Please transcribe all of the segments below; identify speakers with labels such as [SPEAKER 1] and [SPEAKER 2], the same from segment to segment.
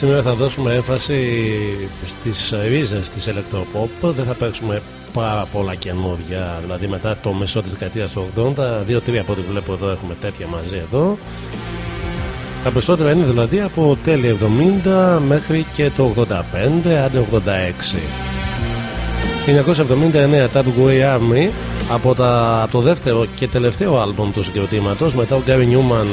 [SPEAKER 1] Ε, σήμερα θα δώσουμε έμφαση στις ρίζες της electropop. Δεν θα παίξουμε πάρα πολλά καινούργια δηλαδή μετά το μεσό της δεκαετίας του 80 δύο-τρία από ό,τι βλέπω εδώ έχουμε τέτοια μαζί εδώ. Τα περισσότερα είναι δηλαδή από τέλη 70 μέχρι και το 85 άντε 86 1979 Tab Way Army από, τα, από το δεύτερο και τελευταίο άλμπομ του συγκροτήματος. Μετά ο Gary Newman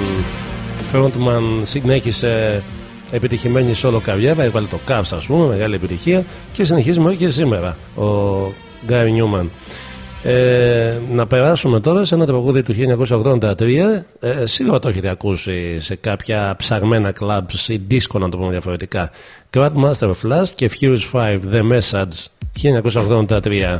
[SPEAKER 1] frontman συνέχισε επιτυχημένη solo καριέρα, έβαλε το Cavs ας πούμε, μεγάλη επιτυχία και συνεχίζει μέχρι και σήμερα ο Γκάρι Νιούμαν. Ε, να περάσουμε τώρα σε ένα τραγούδι του 1983 ε, σίγουρα το έχετε ακούσει σε κάποια ψαγμένα clubs ή disco να το πούμε διαφορετικά. Grandmaster Flash και Furious 5 The Message 1983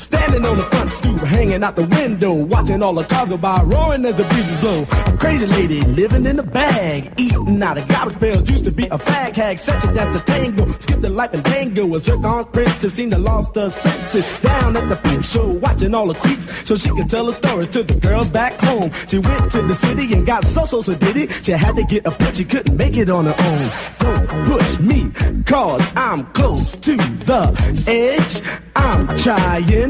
[SPEAKER 2] Standing on the front stoop, hanging out the window, watching all the cars go by, roaring as the breezes blow. A crazy lady living in a bag, eating out of garbage pails. Used to be a fag hag, such a dance to tango. Skipped the life and tango, a zircon princess, seen the lost her senses. Down at the peep show, watching all the creeps, so she could tell her stories to the girls back home. She went to the city and got so so so did it. She had to get a push, she couldn't make it on her own. Don't push me, cause I'm close to the edge. I'm trying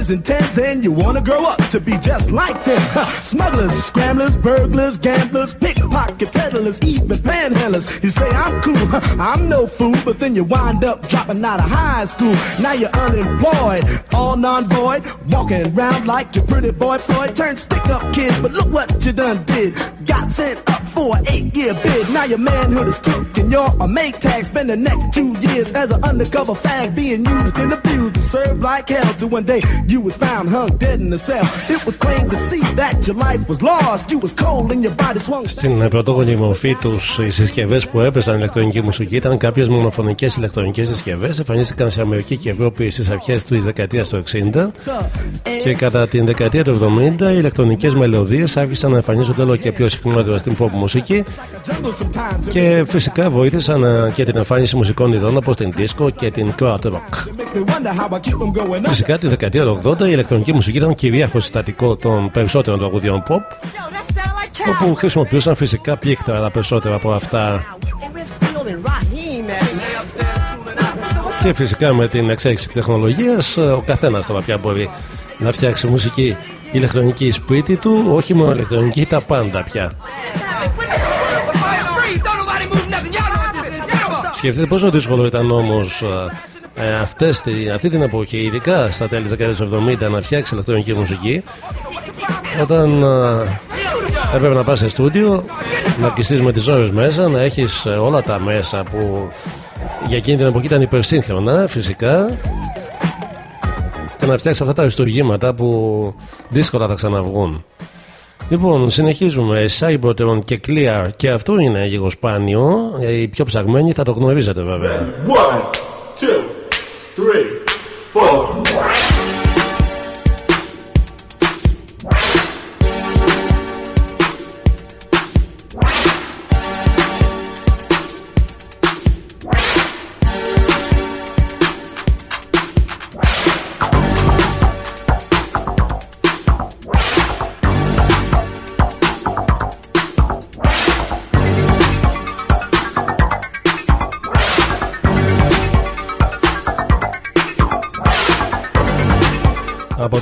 [SPEAKER 3] and 10s, and you wanna grow up to be just like them. Smugglers, scramblers, burglars, gamblers, pickpocket peddlers, even panhandlers. You say I'm cool, I'm no fool, but then you wind up dropping out of high school. Now you're unemployed, all non-void, walking around like your pretty boy Floyd. Turned stick-up kid, but look what you done did. Got sent up for an eight-year bid. Now your manhood is took and you're a make tag. Spend the next two years as an undercover fag, being used and abused to serve like hell. Till one day you was found hung dead in the cell. It was plain to see that your life was lost. You was cold and your body swung.
[SPEAKER 1] Στην πρωτόγονη μορφή τους, οι συσκευές που έπαιζαν ηλεκτρονική μουσική ήταν κάποιες μονοφωνικές ηλεκτρονικές συσκευές. Εμφανίστηκαν σε Αμερική και Ευρώπη στις αρχές της δεκαετίας του 60 και κατά την δεκαετία του 70 οι ηλεκτρονικές μελωδίες άρχισαν να εμφανίζονται όλο και πιο συχνότερα στην pop μουσική και φυσικά βοήθησαν και την εμφάνιση μουσικών ειδών όπως την disco και την crowd rock. Φυσικά τη δεκαετία του 80 η ηλεκτρονική μουσική ήταν κυρίαρχο συστατικό των περισσότερων τραγουδιών pop όπου χρησιμοποιούσαν φυσικά πλήκτρα αλλά περισσότερα από αυτά. Και φυσικά με την εξέλιξη της τεχνολογίας ο καθένας τώρα πια μπορεί να φτιάξει μουσική ηλεκτρονική σπίτι του όχι μόνο ηλεκτρονική τα πάντα πια. Σκεφτείτε πόσο δύσκολο ήταν όμως ε, αυτές, αυτή την εποχή, ειδικά στα τέλη της δεκαετίας του 70, να φτιάξει ηλεκτρονική μουσική, όταν ε, έπρεπε να πας σε στούντιο, να κλειστείς με τις ώρες μέσα, να έχεις ε, όλα τα μέσα που για εκείνη την εποχή ήταν υπερσύγχρονα, φυσικά, και να φτιάξεις αυτά τα αριστουργήματα που δύσκολα θα ξαναβγούν. Λοιπόν, συνεχίζουμε. Cybertron και Clear και αυτό είναι λίγο σπάνιο. Οι πιο ψαγμένοι θα το γνωρίζετε βέβαια.
[SPEAKER 4] One, two, three,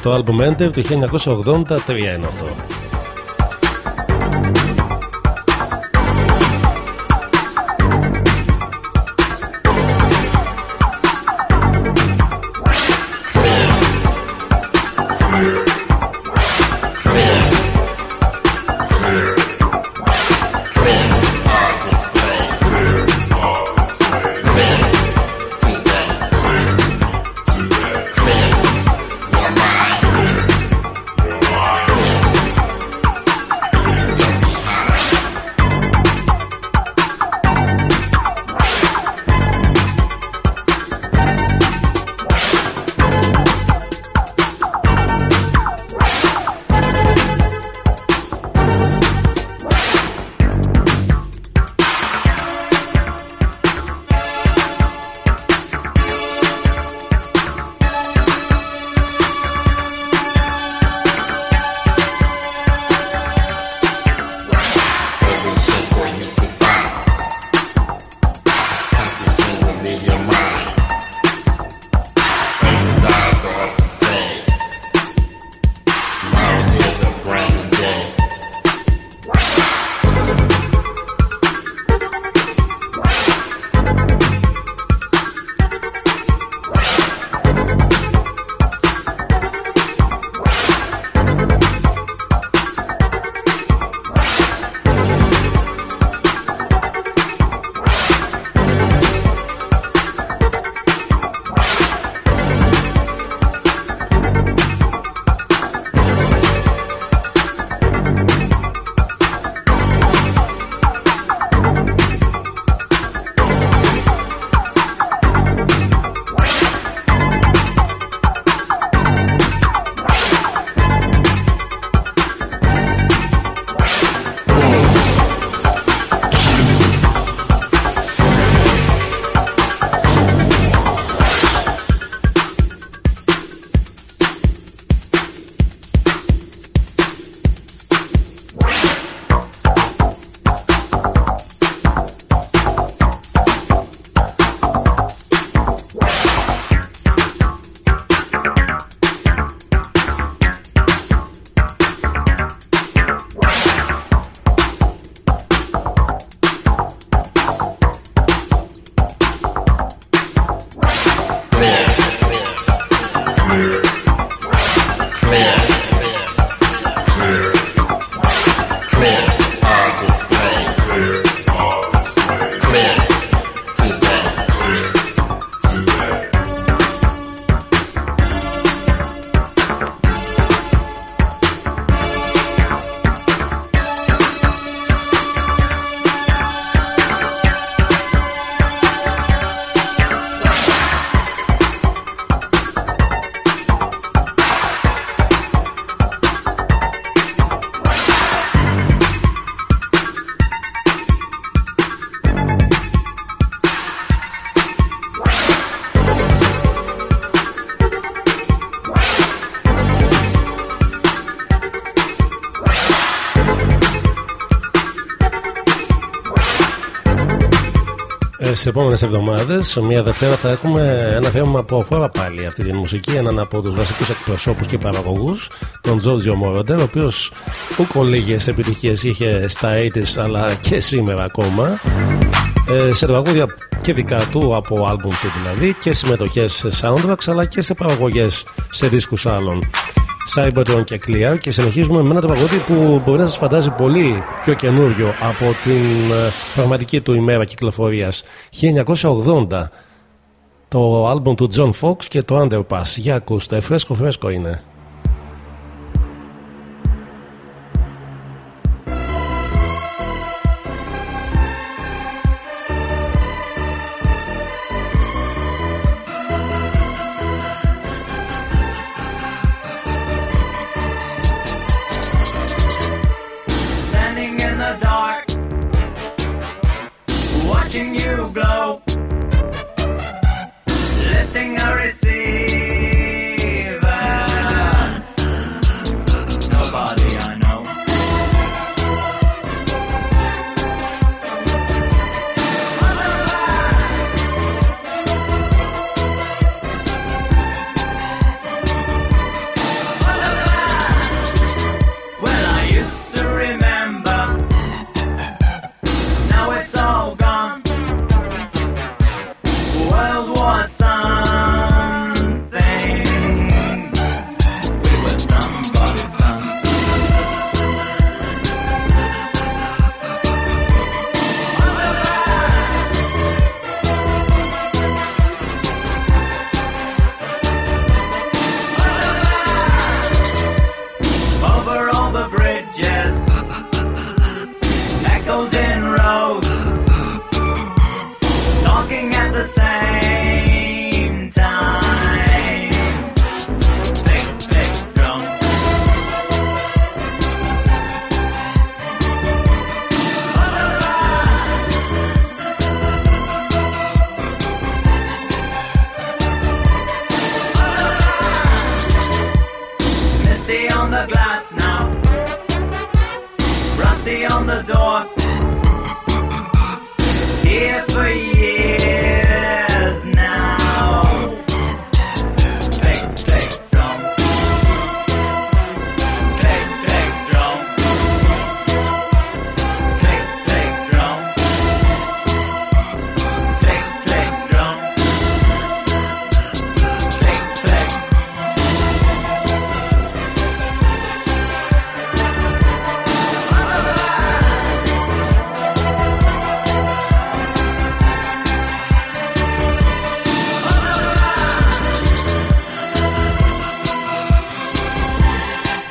[SPEAKER 1] το album Enter του 1983 είναι αυτό. Ε, στι επόμενες εβδομάδες, μία Δευτέρα, θα έχουμε ένα θέμα από χώρα πάλι αυτή τη μουσική. Έναν από τους βασικούς εκπροσώπους και παραγωγούς, τον Τζόρτζιο Μόροντερ, ο οποίος ούκο λίγες επιτυχίες είχε στα 80s αλλά και σήμερα ακόμα. Ε, σε τραγούδια και δικά του από άλμπουμ του δηλαδή και συμμετοχές σε soundtracks αλλά και σε παραγωγές σε δίσκους άλλων. Cybertron και Clear και συνεχίζουμε με ένα τραγούδι που μπορεί να σας φαντάζει πολύ πιο καινούριο από την ε, πραγματική του ημέρα κυκλοφορίας. 1980 το άλμπομ του John Fox και το Underpass. Για ακούστε φρέσκο φρέσκο είναι the door. Here for you.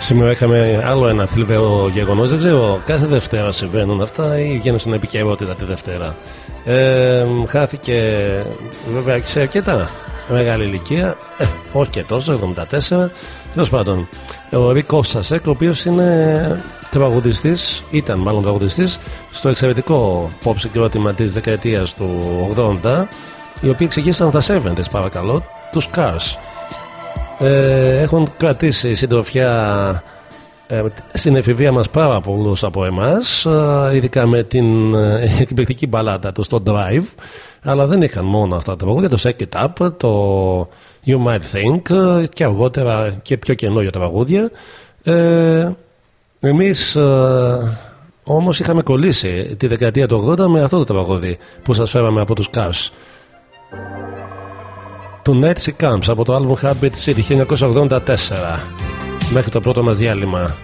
[SPEAKER 1] Σήμερα είχαμε άλλο ένα θλιβερό γεγονός. Δεν ξέρω, κάθε Δευτέρα συμβαίνουν αυτά ή βγαίνουν στην επικαιρότητα τη Δευτέρα. Ε, χάθηκε βέβαια σε αρκετά μεγάλη ηλικία, ε, όχι και τόσο, 74. Τέλος πάντων, ο Ρίκος Σασέκ, ο οποίος είναι τραγουδιστής, ήταν μάλλον τραγουδιστής, στο εξαιρετικό pop συγκρότημα της δεκαετίας του 80, οι οποίοι εξηγήσαν τα 70 παρακαλώ, τους Cars ε, έχουν κρατήσει συντροφιά ε, στην εφηβεία μας πάρα πολλούς από εμάς ε, ειδικά με την ε, εκπληκτική μπαλάτα τους στο Drive αλλά δεν είχαν μόνο αυτά τα τραγούδια το Set It Up, το You Might Think ε, και αργότερα και πιο καινούργια τραγούδια. Ε, εμείς ε, όμως είχαμε κολλήσει τη δεκαετία του 80 με αυτό το τραγούδι που σας φέραμε από τους Cars του Nancy Camps από το album Habit City 1984 μέχρι το πρώτο μας διάλειμμα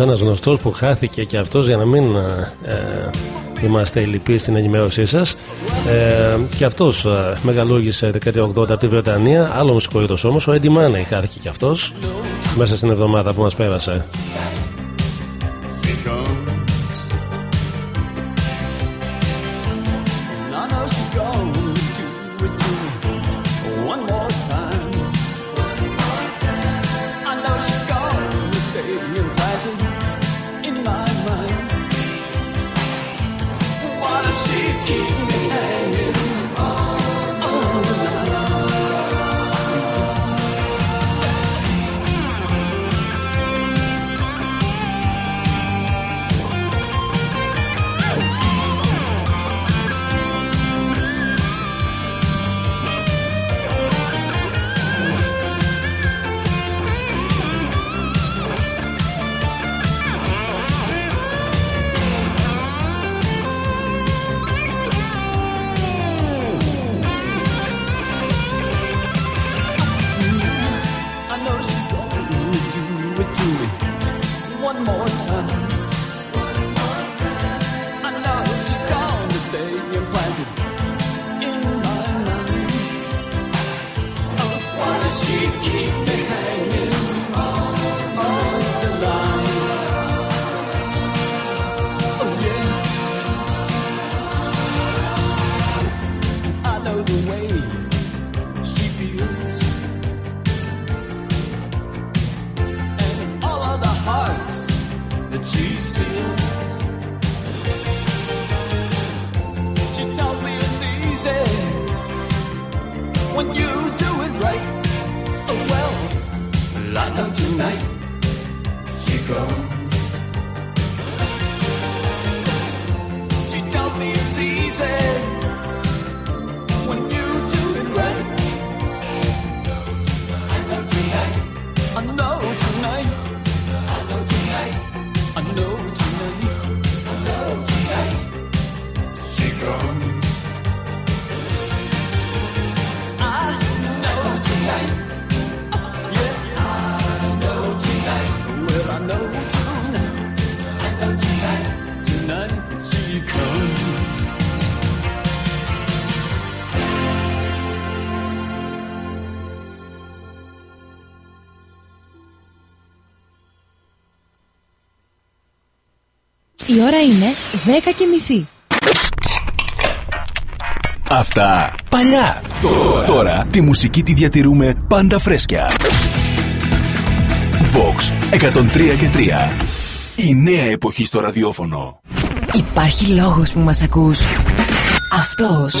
[SPEAKER 5] ένας γνωστός που χάθηκε και αυτός για να μην ε, ε είμαστε λυποί στην ενημέρωσή σας. Ε, και αυτός ε, μεγαλούργησε δεκαετία 80 από τη Βρετανία. Άλλος μουσικό είδο όμως. Ο Eddie Money χάθηκε και αυτός μέσα στην εβδομάδα που μας πέρασε.
[SPEAKER 6] Ώρα είναι 10 και μισή.
[SPEAKER 7] Αυτά παλιά. Τώρα. Τώρα τη μουσική τη διατηρούμε πάντα φρέσκια. Vox 103 και 3. Η νέα εποχή στο ραδιόφωνο.
[SPEAKER 6] Υπάρχει λόγος που μας ακούς. Αυτός.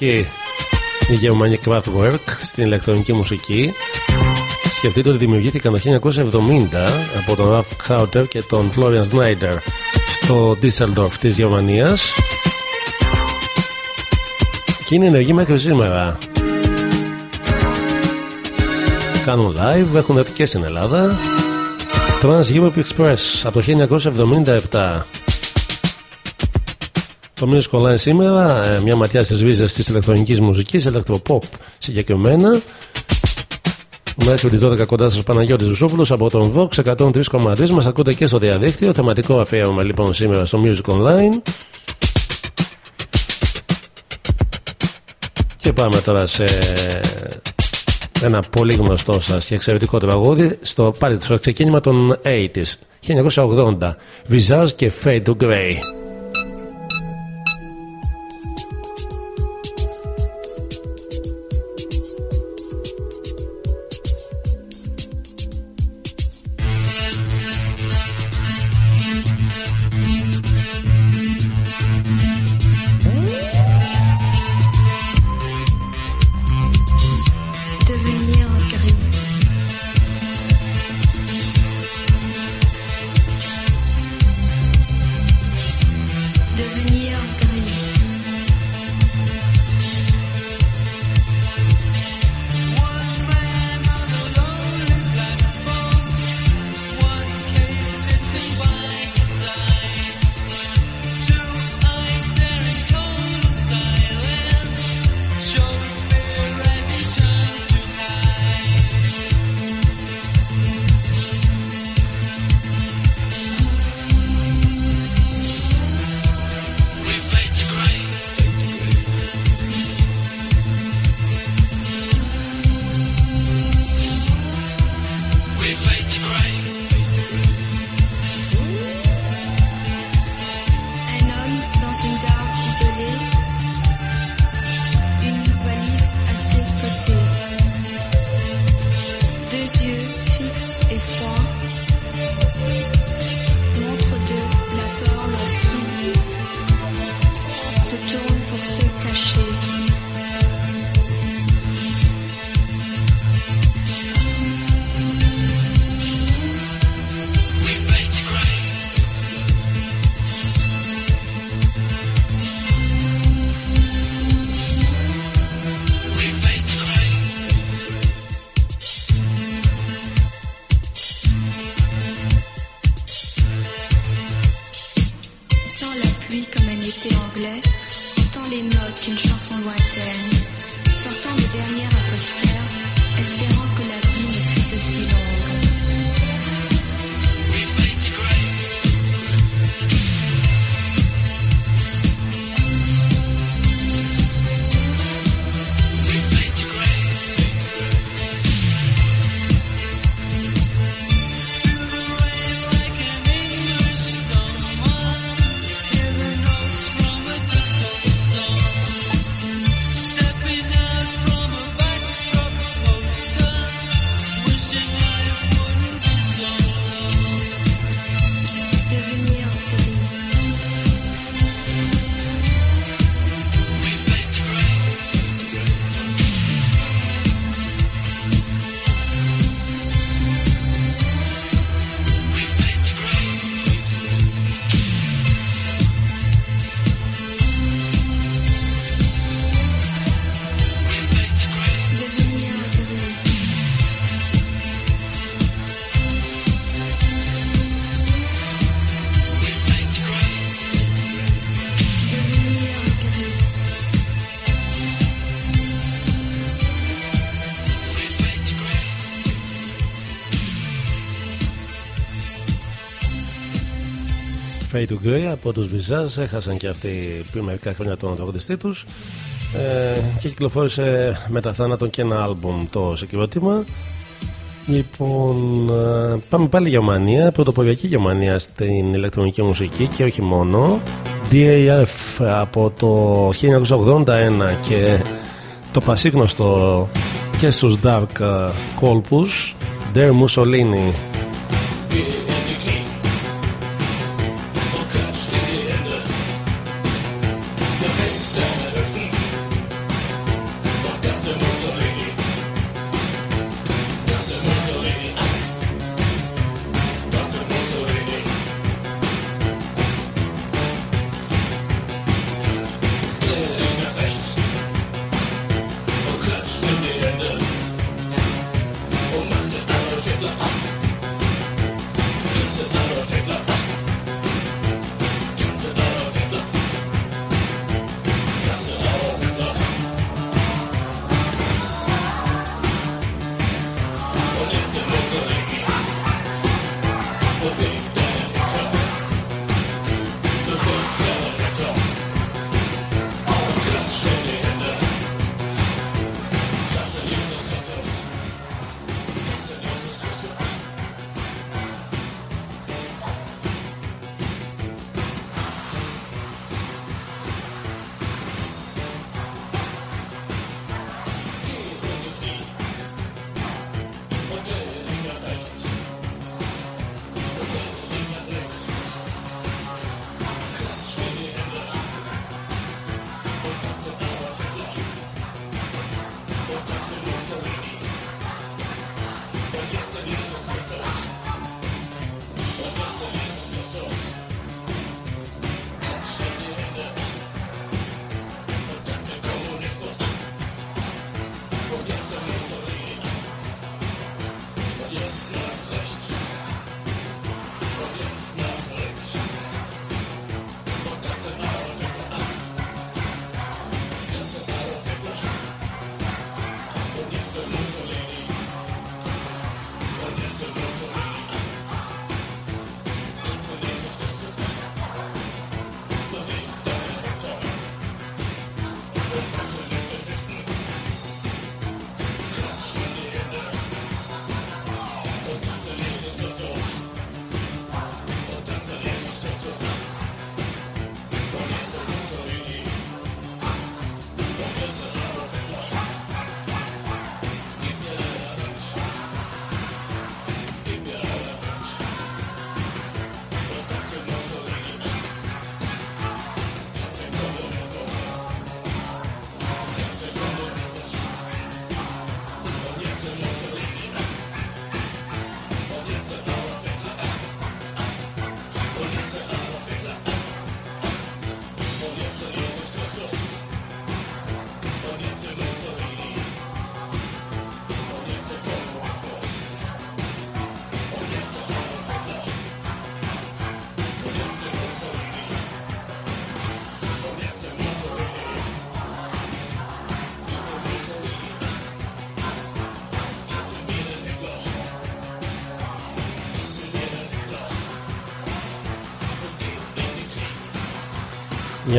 [SPEAKER 1] Πρωτοποριακή η Germanic Kraftwerk στην ηλεκτρονική μουσική. Σκεφτείτε ότι δημιουργήθηκαν το 1970 από τον Ralph Krauter και τον Florian Schneider στο Düsseldorf της Γερμανίας και είναι ενεργοί μέχρι σήμερα. Κάνουν live, έχουν έρθει και στην Ελλάδα. Trans Europe Express από το 1977. Το Music Online σήμερα, ε, μια ματιά στις βίζες της ηλεκτρονικής μουσικής, ηλεκτροπop συγκεκριμένα. Μέχρι τις 12 κοντά σας Παναγιώτης Βουσόπουλος από τον Vox 103,3 μας ακούτε και στο διαδίκτυο. Θεματικό αφιέρωμα λοιπόν σήμερα στο Music Online. Και πάμε τώρα σε ένα πολύ γνωστό σας και εξαιρετικό τραγούδι στο, πάλι στο ξεκίνημα των 80s 1980 Visage και Fade to Grey Fade to Grey από τους Visage έχασαν και αυτοί πριν μερικά χρόνια τον τραγουδιστή τους. Ε, και κυκλοφόρησε μετά θάνατον και ένα άλμπουμ το συγκρότημα. Λοιπόν, ε, πάμε πάλι Γερμανία, πρωτοποριακή Γερμανία στην ηλεκτρονική μουσική και όχι μόνο. DAF από το 1981 και το πασίγνωστο και στους dark ε, κόλπους Der Mussolini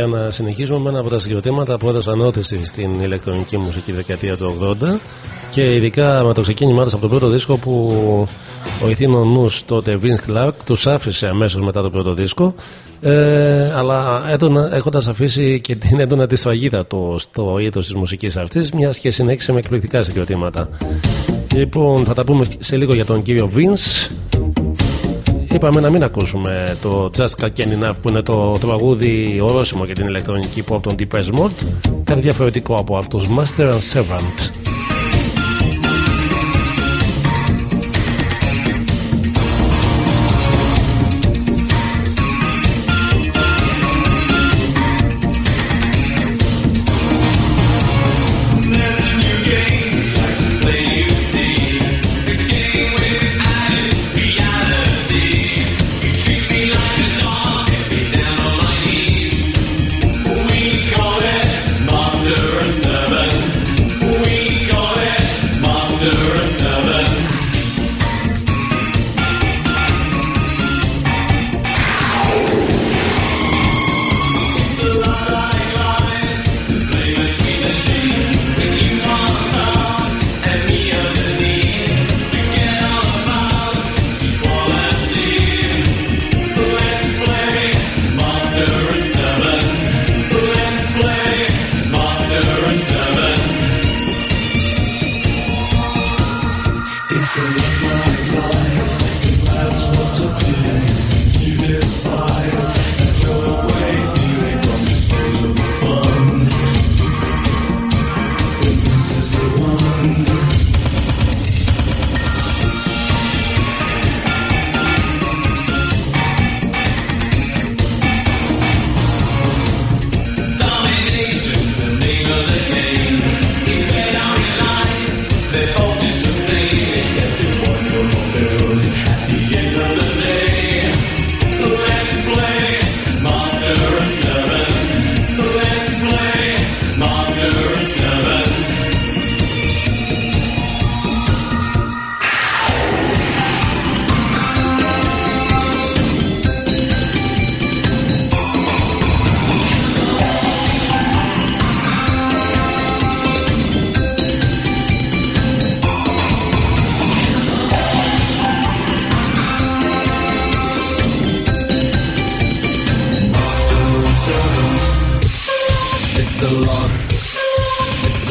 [SPEAKER 1] Για να συνεχίσουμε με ένα από τα συγκροτήματα που έδωσαν όθηση στην ηλεκτρονική μουσική δεκαετία του 80 και ειδικά με το ξεκίνημά τους από τον πρώτο δίσκο που ο ηθήνο νους τότε Vince Clark τους άφησε αμέσως μετά τον πρώτο δίσκο ε, αλλά έχοντας αφήσει και την έντονα τη σφαγίδα του στο είδο της μουσικής αυτής, μιας και συνέχισε με εκπληκτικά συγκροτήματα. Λοιπόν, θα τα πούμε σε λίγο για τον κύριο Vince είπαμε να μην ακούσουμε το Just Can't Enough που είναι το τραγούδι ορόσημο για την ηλεκτρονική pop των Deepest Mode. Κάτι διαφορετικό από αυτούς. Master and Servant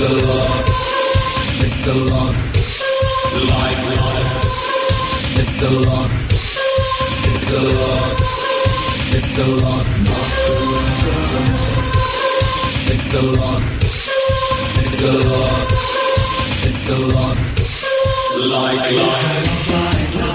[SPEAKER 8] It's a lot. It's a lot. Like life. It's a lot. It's a lot. It's a lot. It's a lot. It's a lot. It's a lot. Like life. It's a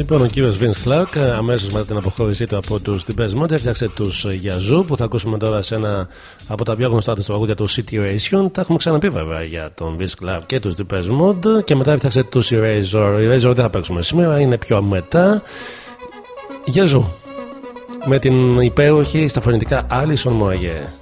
[SPEAKER 1] Λοιπόν, ο κύριος Vince Clark, αμέσως μετά την αποχώρησή του από τους Depeche Mode, έφτιαξε τους Yazoo που θα ακούσουμε τώρα σε ένα από τα πιο γνωστά του τραγούδια του Situation. Τα έχουμε ξαναπεί βέβαια για τον Vince Clark και τους Depeche Mode. Και μετά έφτιαξε τους Erasure. Erasure δεν θα παίξουμε σήμερα, είναι πιο μετά. Yazoo. Με την υπέροχη στα φωνητικά Alison Moyet.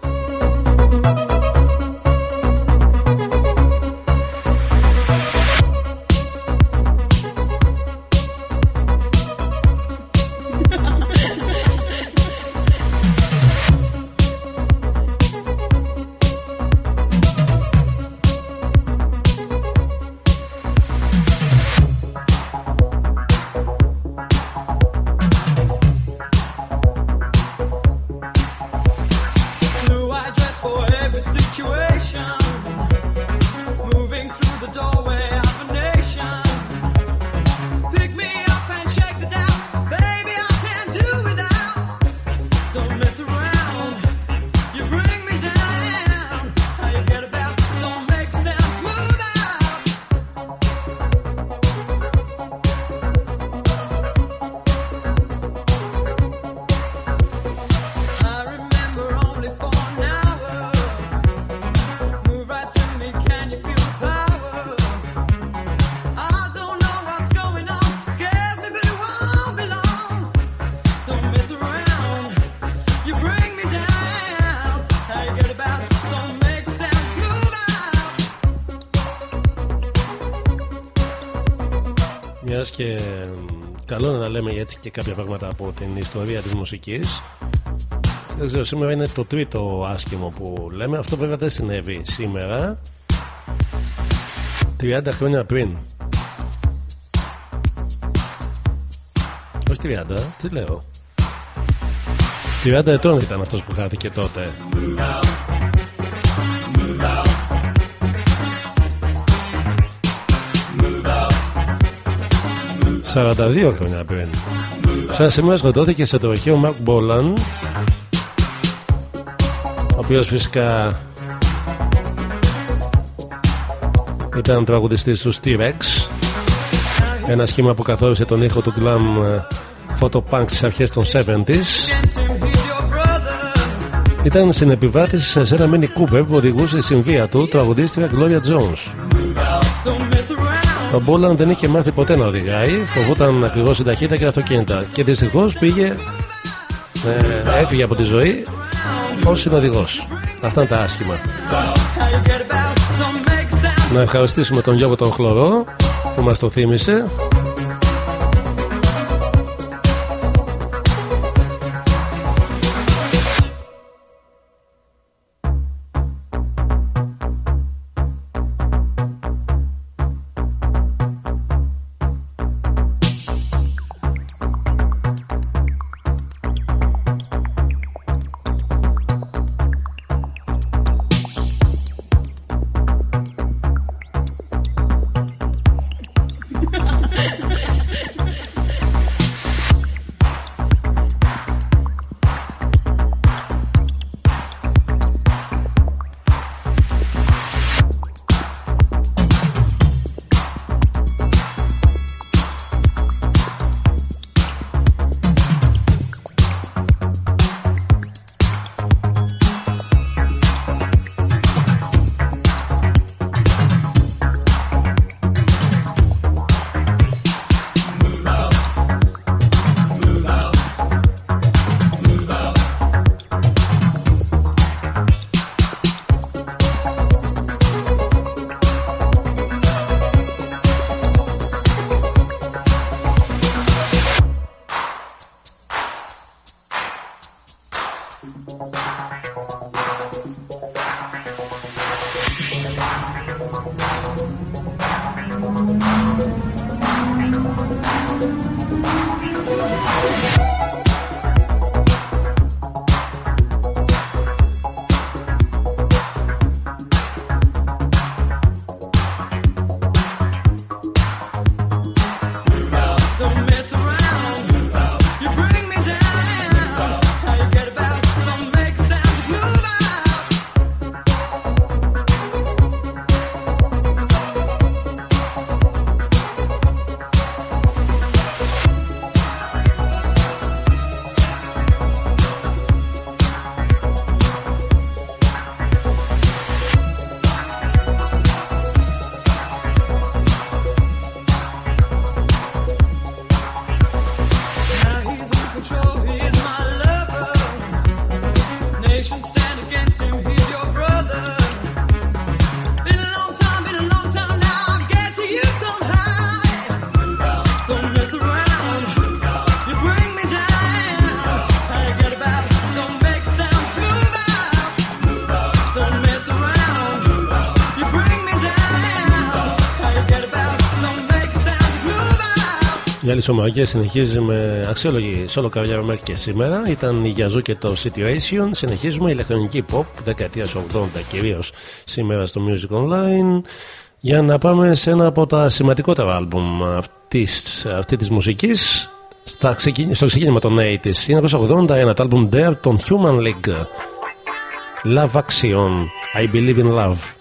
[SPEAKER 1] Και κάποια πράγματα από την ιστορία της μουσικής. Δεν ξέρω σήμερα είναι το τρίτο άσχημο που λέμε. Αυτό βέβαια δεν συνέβη σήμερα. 30 χρόνια πριν. Όχι 30 τι λέω. 30 ετών ήταν αυτός που χάθηκε τότε 42 χρόνια πριν. Σαν σήμερα σκοτώθηκε σε τροχείο ο Μαρκ Μπόλαν, ο οποίος φυσικά ήταν τραγουδιστής του T-Rex, ένα σχήμα που καθόρισε τον ήχο του glam ε, photopunk στις αρχές των 70s. Ήταν συνεπιβάτης σε ένα mini Cooper που οδηγούσε η συμβία του τραγουδίστρια Gloria Jones.
[SPEAKER 9] Don't mess around.
[SPEAKER 1] Ο Μπούλαν δεν είχε μάθει ποτέ να οδηγάει, φοβόταν ακριβώς την ταχύτητα και τα αυτοκίνητα. Και δυστυχώς πήγε, ε, έφυγε από τη ζωή ως συνοδηγός. Αυτά είναι τα άσχημα. Να ευχαριστήσουμε τον Γιώργο τον Χλωρό που μας το θύμισε. Σομαγέ συνεχίζει με αξιόλογη solo καριέρα μέχρι και σήμερα. Ήταν η Γιαζού και το Situation. Συνεχίζουμε ηλεκτρονική pop δεκαετίας 80 κυρίως σήμερα στο Music Online. Για να πάμε σε ένα από τα σημαντικότερα άλμπουμ αυτής, αυτής της μουσικής στο ξεκίνημα των 80's 1981 το άλμπουμ Dare των Human League Love Action I Believe in Love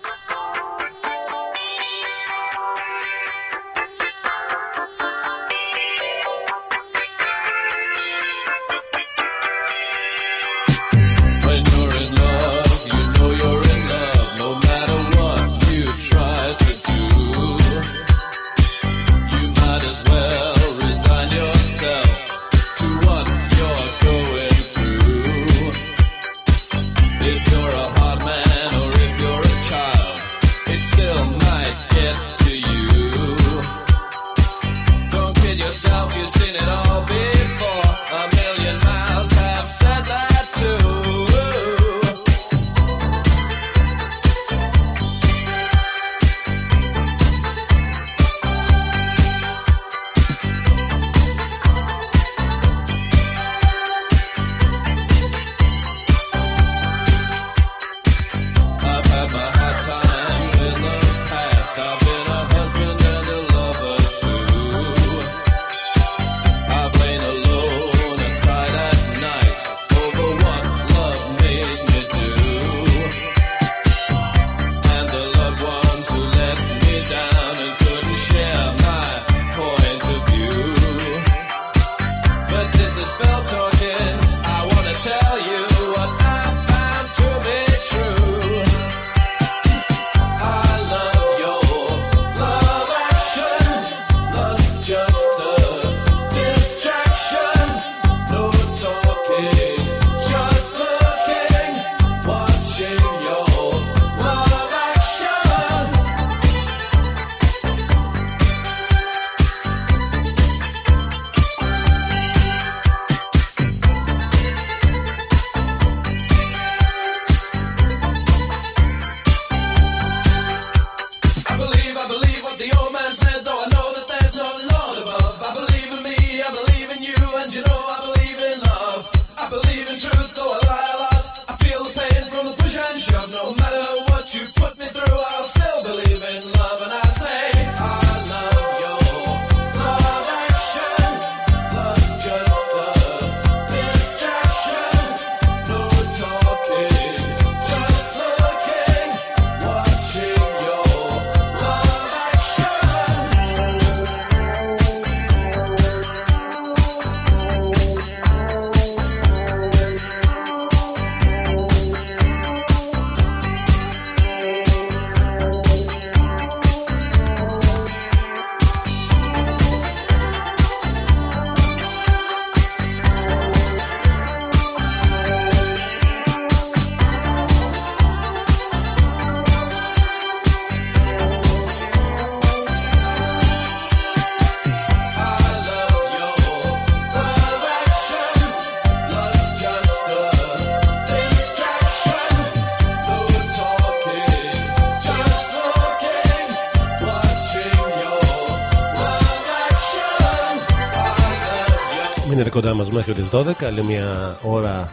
[SPEAKER 10] Μείνετε κοντά μας μέχρι τις 12 Άλλη μια ώρα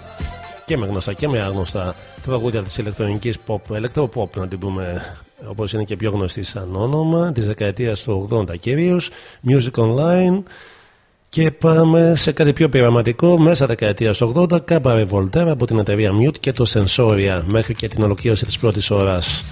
[SPEAKER 10] και με γνωστά και με άγνωστα τραγούδια της ηλεκτρονικής pop, electropop να την πούμε όπως είναι και πιο γνωστή σαν όνομα της δεκαετίας του 80 κυρίως, Music Online και πάμε σε κάτι πιο πειραματικό μέσα δεκαετίας 80 Κάμπα Βολτέρα από την εταιρεία Mute και το Sensoria μέχρι και την ολοκλήρωση της πρώτης ώρας.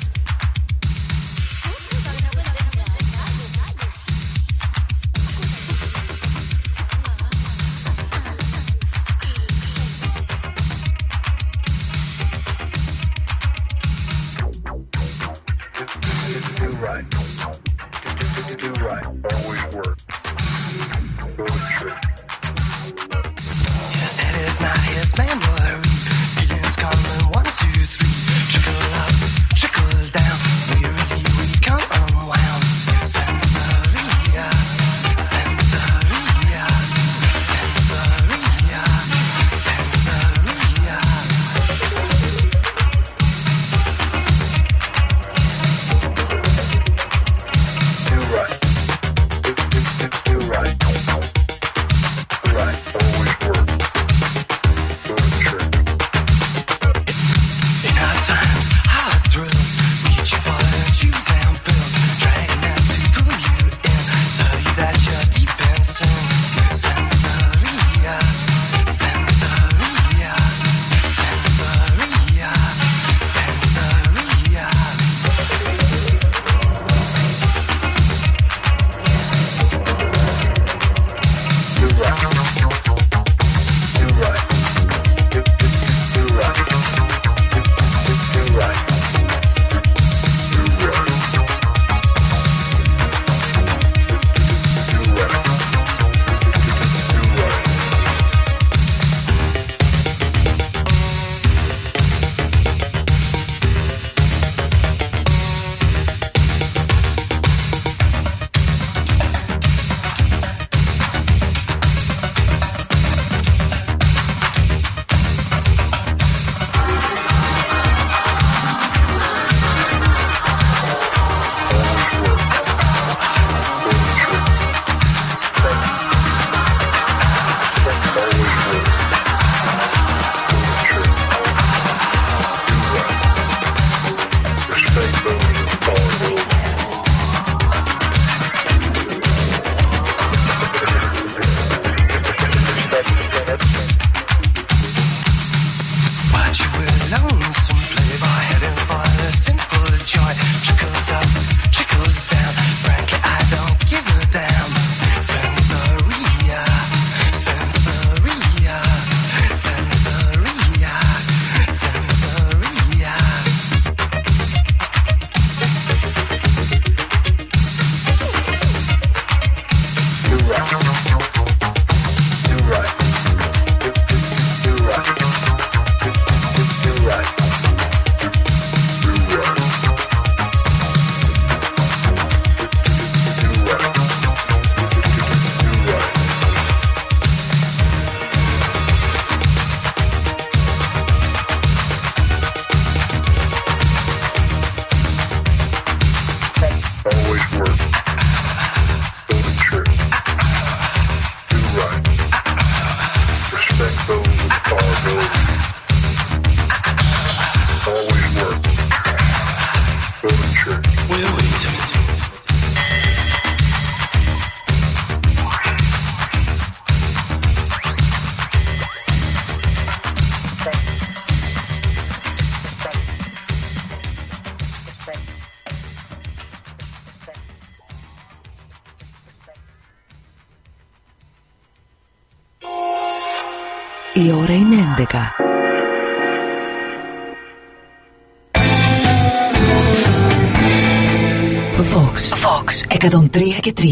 [SPEAKER 11] 103 και 3.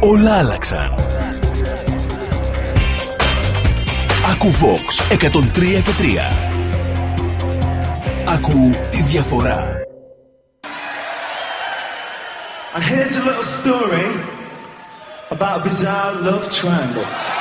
[SPEAKER 7] Όλα άλλαξαν. Ακού Vox 103 και 3. Ακού τη διαφορά.
[SPEAKER 12] And here's a little story about a bizarre love triangle.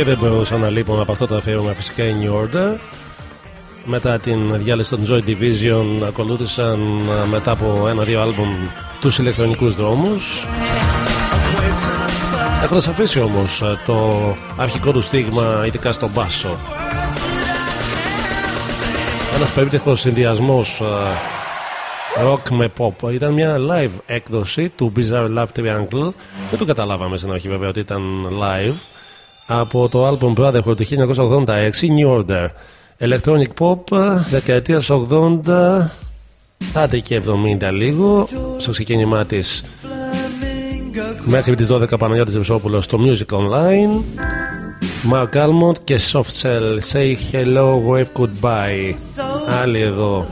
[SPEAKER 1] Και δεν μπορούσα να λείπω από αυτό το αφιέρωμα φυσικά η New Order. μετά την διάλυση των Joy Division ακολούθησαν ε, μετά από ένα-δύο άλμπουμ τους ηλεκτρονικούς δρόμους. Έχουν αφήσει όμως ε, το αρχικό του στίγμα ειδικά στον μπάσο. Ένας περίπτυχος συνδυασμός ε, rock με pop. Ήταν μια live έκδοση του Bizarre Love Triangle. Δεν το καταλάβαμε στην αρχή βέβαια ότι ήταν live από το album Brotherhood του 1986 New Order. Electronic Pop δεκαετίας 80 άντε και 70 λίγο στο ξεκίνημά της. Μέχρι τις 12 Παναγιώτης Βυσόπουλος στο Music Online. Mark Almond και Soft Cell. Say Hello Wave Goodbye. Άλλη εδώ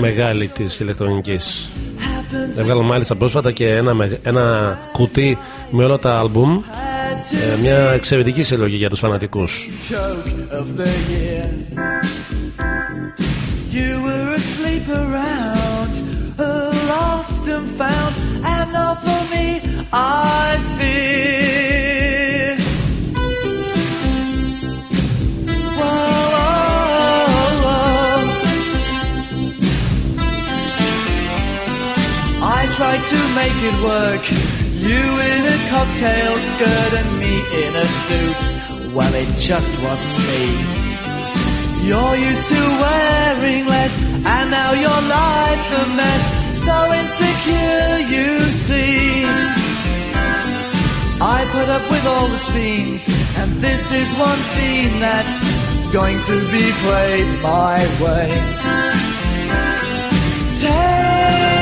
[SPEAKER 1] μεγάλη της ηλεκτρονικής. Έβγαλα μάλιστα πρόσφατα και ένα, με- ένα κουτί με όλα τα άλμπουμ ε, μια εξαιρετική συλλογή για τους φανατικούς
[SPEAKER 13] joke of the year. You were asleep around, lost and found, and not for me, I fear. Tried to make it work. You in a cocktail skirt and me in a suit. Well, it just wasn't me. You're used to wearing less, and now your life's a mess. So insecure, you see. I put up with all the scenes, and this is one scene that's going to be played my way. Take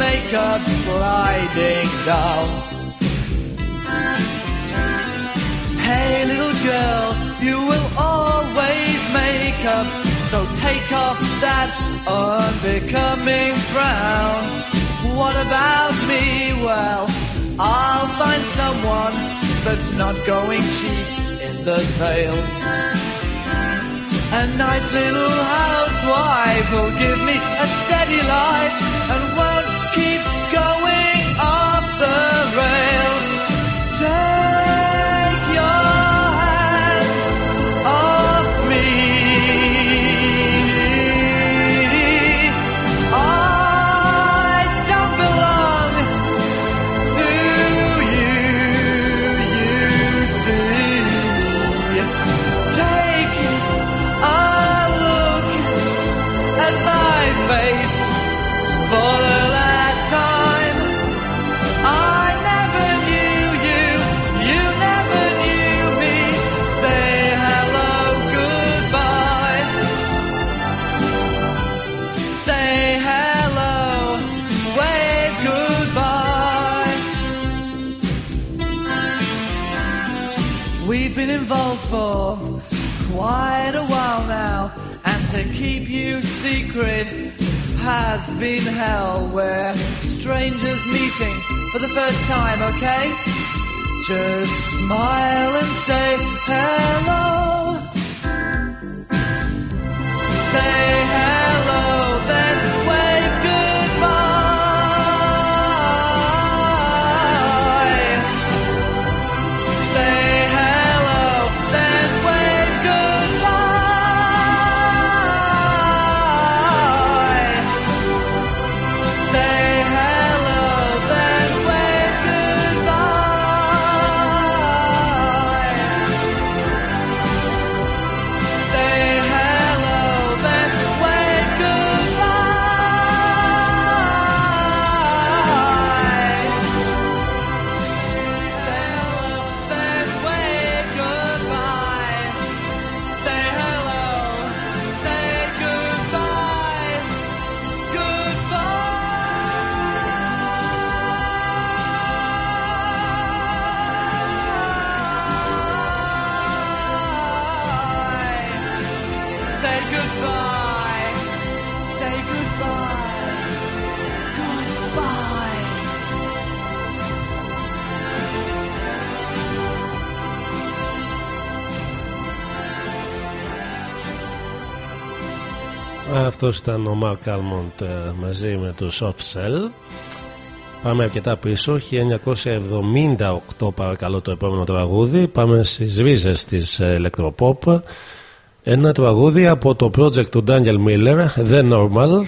[SPEAKER 13] makeup sliding down. Hey little girl, you will always make up. So take off that unbecoming frown. What about me? Well, I'll find someone that's not going cheap in the sales. A nice little housewife who'll give me a steady life secret has been hell. Where strangers meeting for the first time, okay? Just smile and say hello. Say hello, then
[SPEAKER 1] Αυτός ήταν ο Mark Almond ε, μαζί με τους Soft Cell. Πάμε αρκετά πίσω, 1978 παρακαλώ το επόμενο τραγούδι. Πάμε στις ρίζες της ε, Electropop. Ένα τραγούδι από το project του Daniel Miller, The Normal,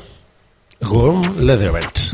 [SPEAKER 1] Worm Leatherette.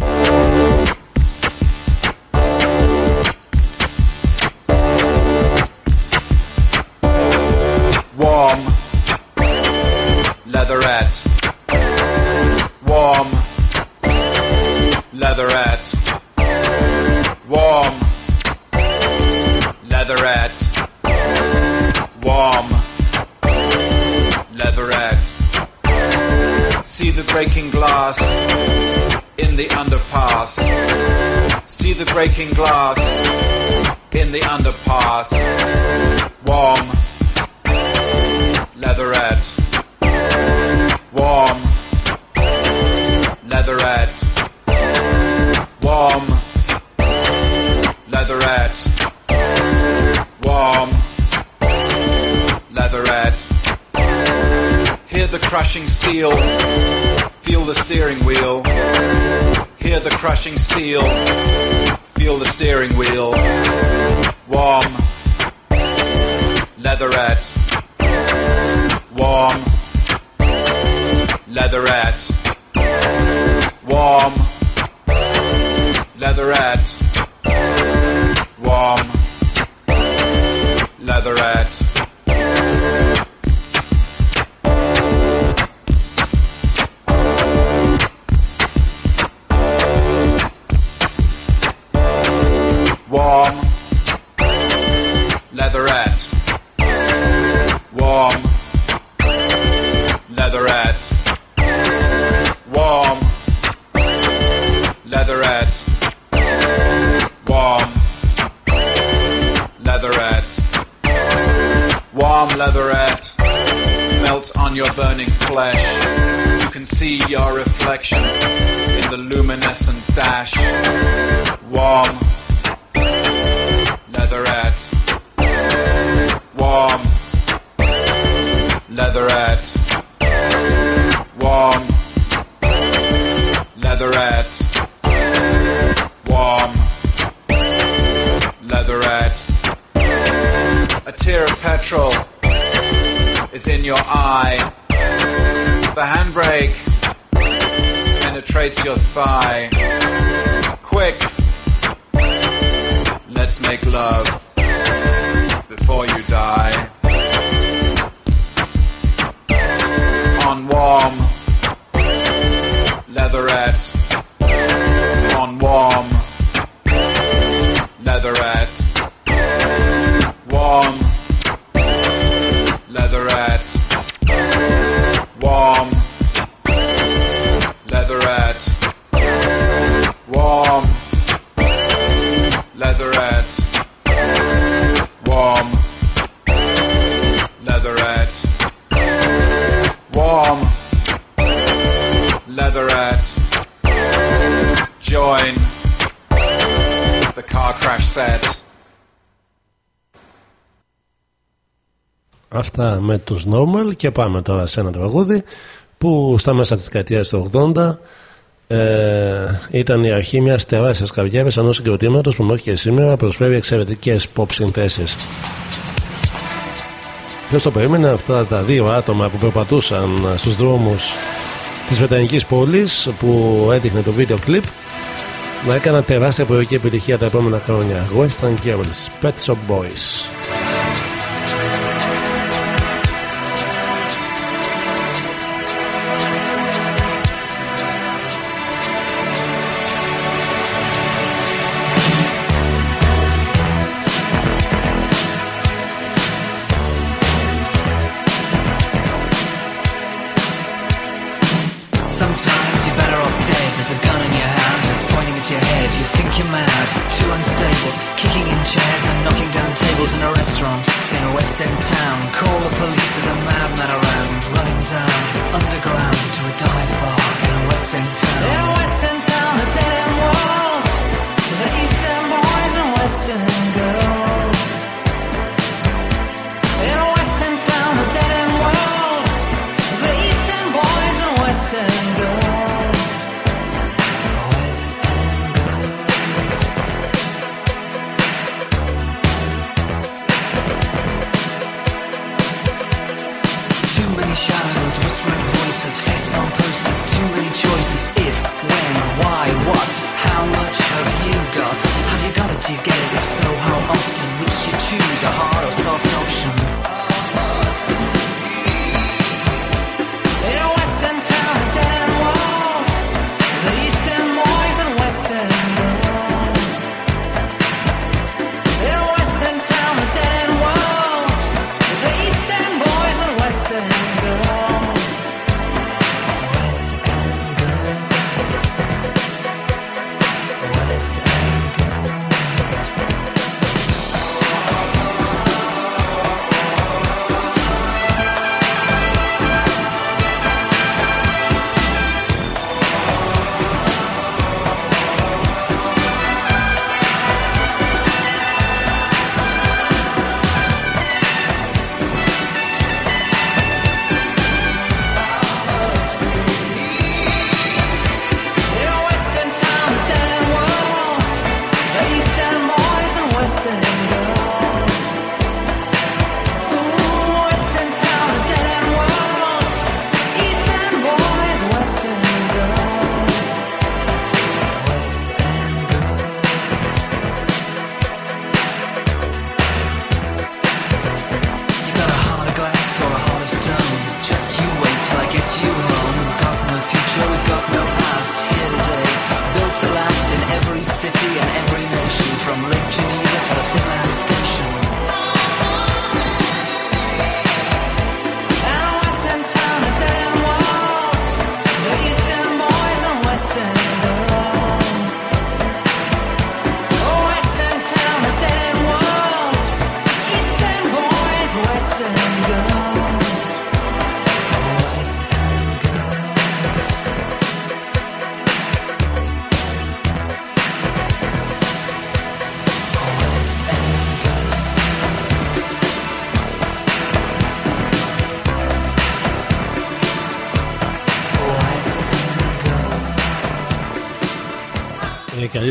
[SPEAKER 14] Penetrates your thigh. Quick, let's make love before you die. On warm, leatherette,
[SPEAKER 1] Αυτά με τους Normal και πάμε τώρα σε ένα τραγούδι που στα μέσα της δεκαετίας του 80 ε, ήταν η αρχή μιας τεράστιας καριέρας ενός συγκροτήματος που μέχρι και σήμερα προσφέρει εξαιρετικές pop συνθέσεις. Ποιος το περίμενε αυτά τα δύο άτομα που περπατούσαν στους δρόμους της Βρετανικής πόλης που έδειχνε το βίντεο κλιπ να έκαναν τεράστια προϊόκη επιτυχία τα επόμενα χρόνια. Western Girls, Pet Shop Boys.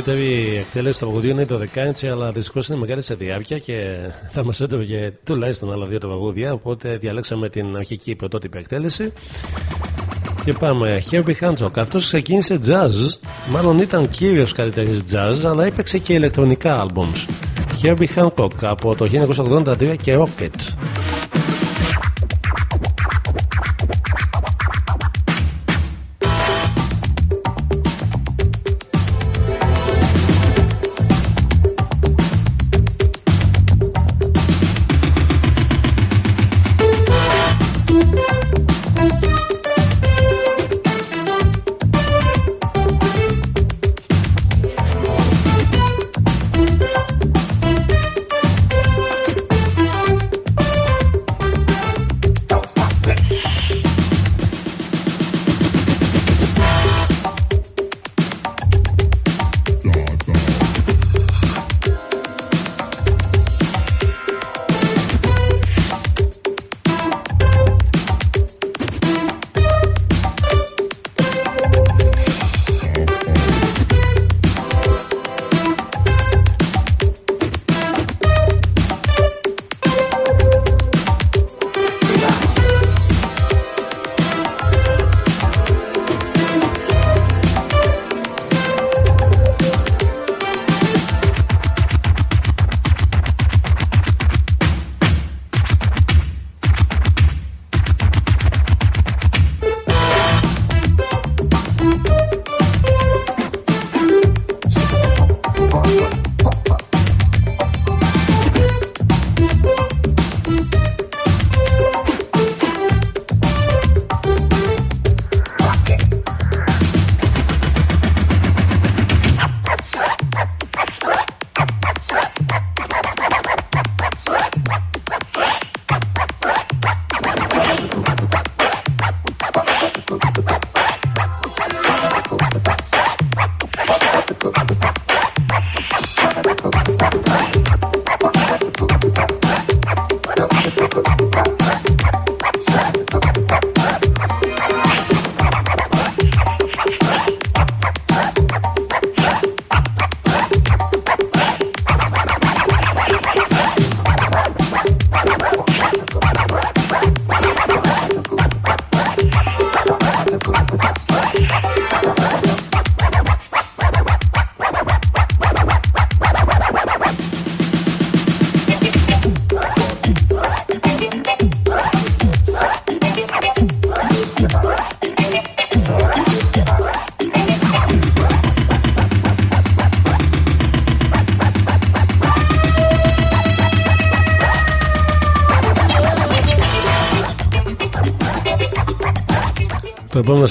[SPEAKER 1] καλύτερη εκτέλεση του τραγουδίου είναι το 19, αλλά δυστυχώ είναι μεγάλη σε διάρκεια και θα μας έτρωγε τουλάχιστον άλλα δύο τραγουδία. Οπότε διαλέξαμε την αρχική πρωτότυπη εκτέλεση. Και πάμε. Herbie Hancock. Αυτός ξεκίνησε jazz. Μάλλον ήταν κύριος καλύτερη jazz, αλλά έπαιξε και ηλεκτρονικά albums. Herbie Hancock από το 1983 και Rocket.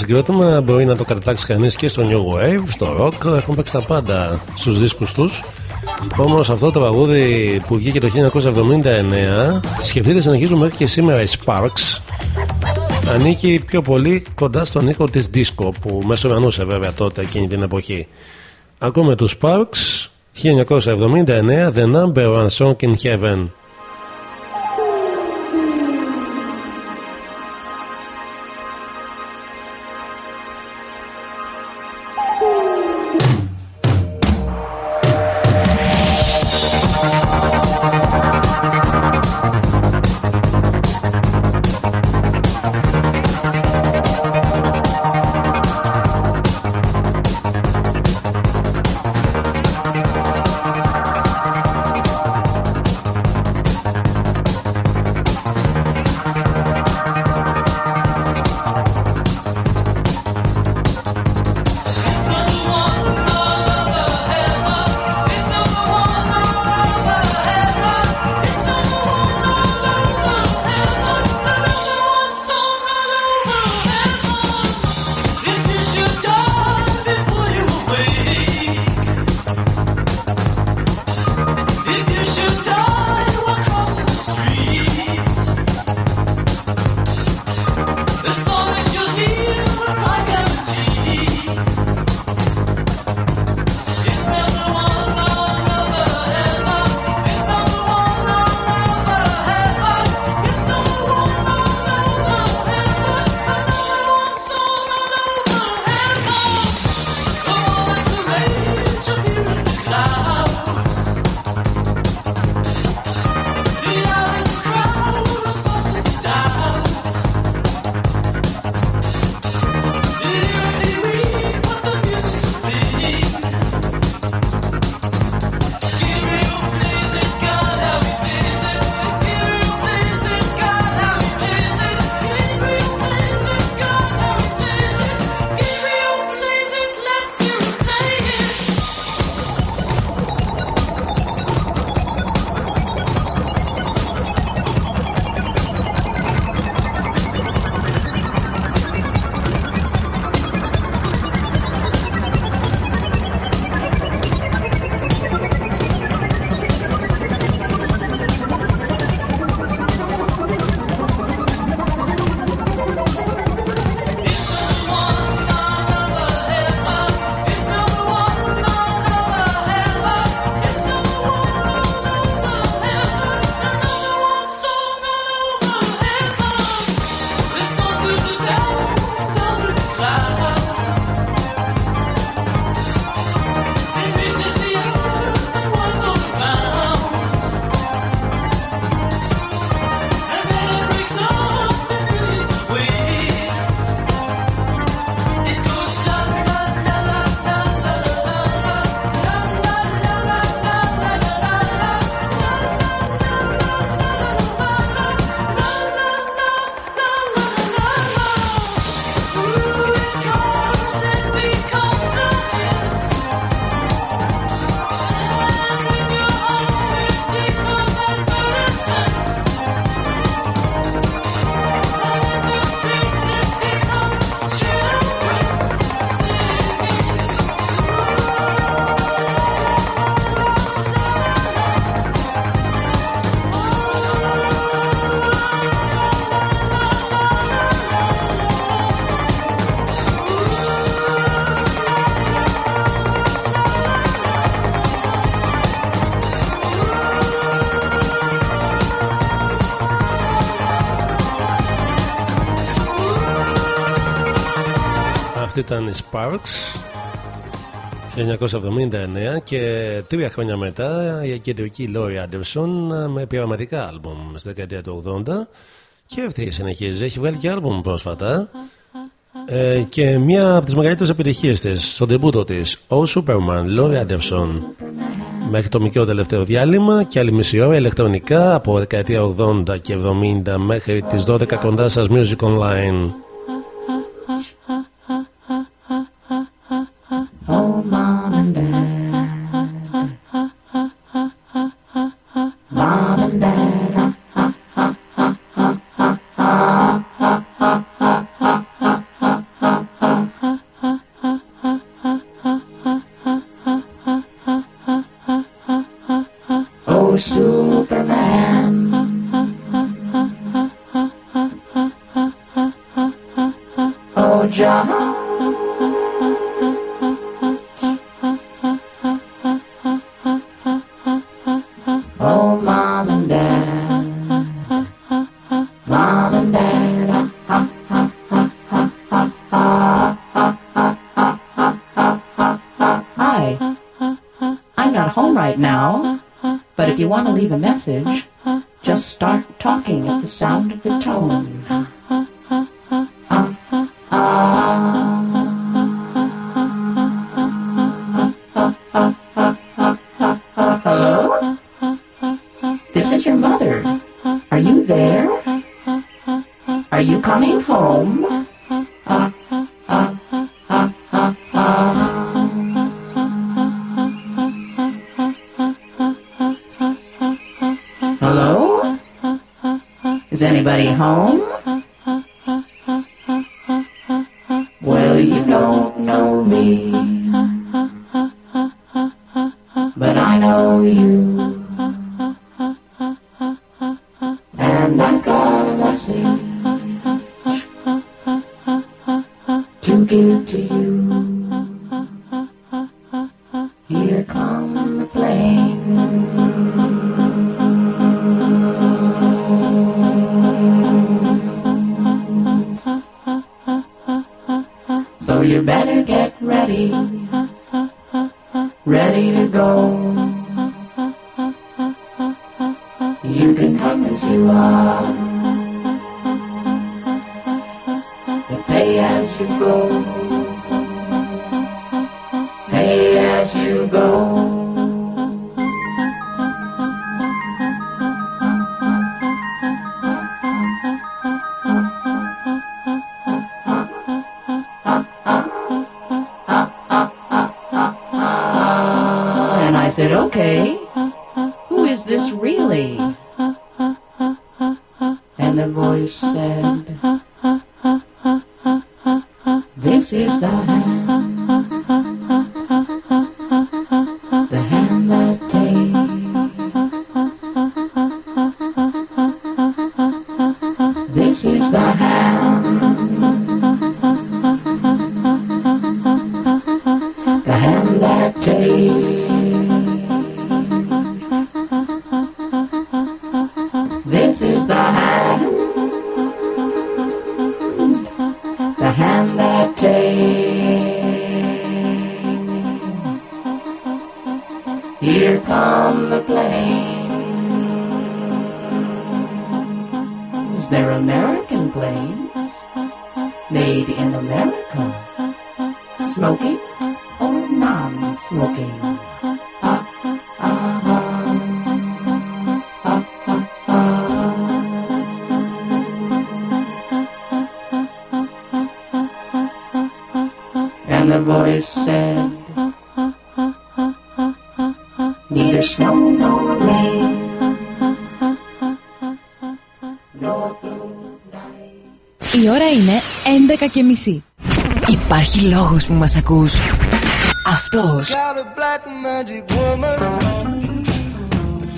[SPEAKER 8] Συγκρότημα μπορεί να το κατατάξει κανείς και στο New Wave, στο Rock. Έχουν παίξει τα πάντα στους δίσκους τους. Όμως αυτό το τραγούδι που βγήκε το 1979, σκεφτείτε συνεχίζουν μέχρι και σήμερα οι Sparks. Ανήκει πιο πολύ κοντά στον οίκο της Disco που μεσορανούσε βέβαια τότε εκείνη την εποχή. Ακούμε τους Sparks 1979 The Number One Song in Heaven. Αυτή ήταν η Sparks 1979 και τρία χρόνια μετά η κεντρική Laurie Anderson με πειραματικά άλμπουμ στη δεκαετία του 80 και αυτή συνεχίζει, έχει βγάλει και άλμπουμ πρόσφατα ε, και μία από τις μεγαλύτερες επιτυχίες της στο ντεμπούτο της ο Superman Laurie Anderson μέχρι το μικρό τελευταίο διάλειμμα και άλλη μισή ώρα ηλεκτρονικά από δεκαετία 80 και 70 μέχρι τις 12 κοντά σας Music Online
[SPEAKER 15] Is anybody home?
[SPEAKER 11] λόγος που μας ακούς Αυτός
[SPEAKER 16] Got a black magic woman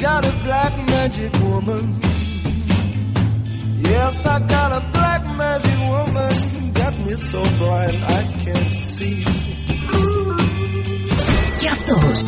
[SPEAKER 16] Got a black magic woman Yes, I got a black magic woman Got me so blind I can't see
[SPEAKER 11] Και αυτός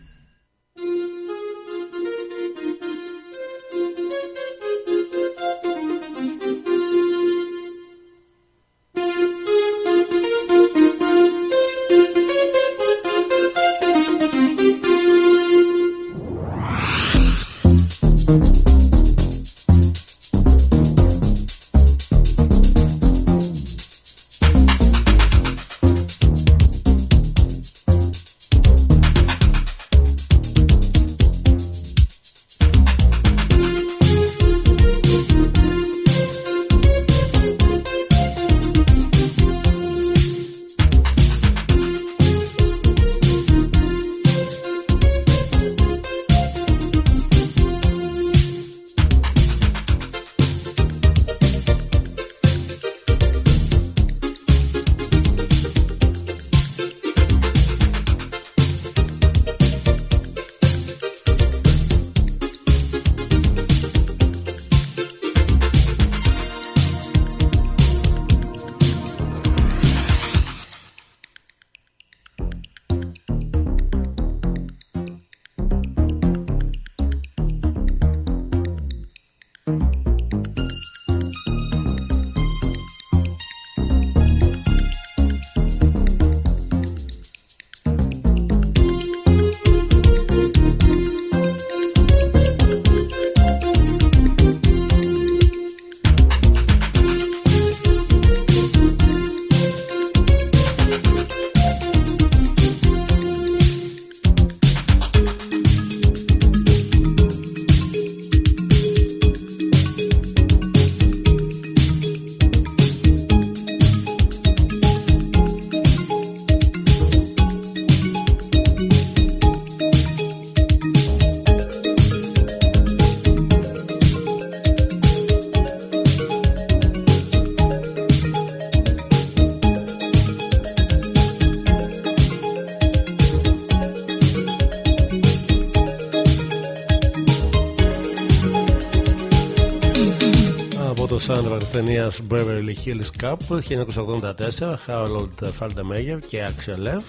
[SPEAKER 17] ταινίας Beverly Hills Cup 1984 Harold Faldemeyer και Axel F.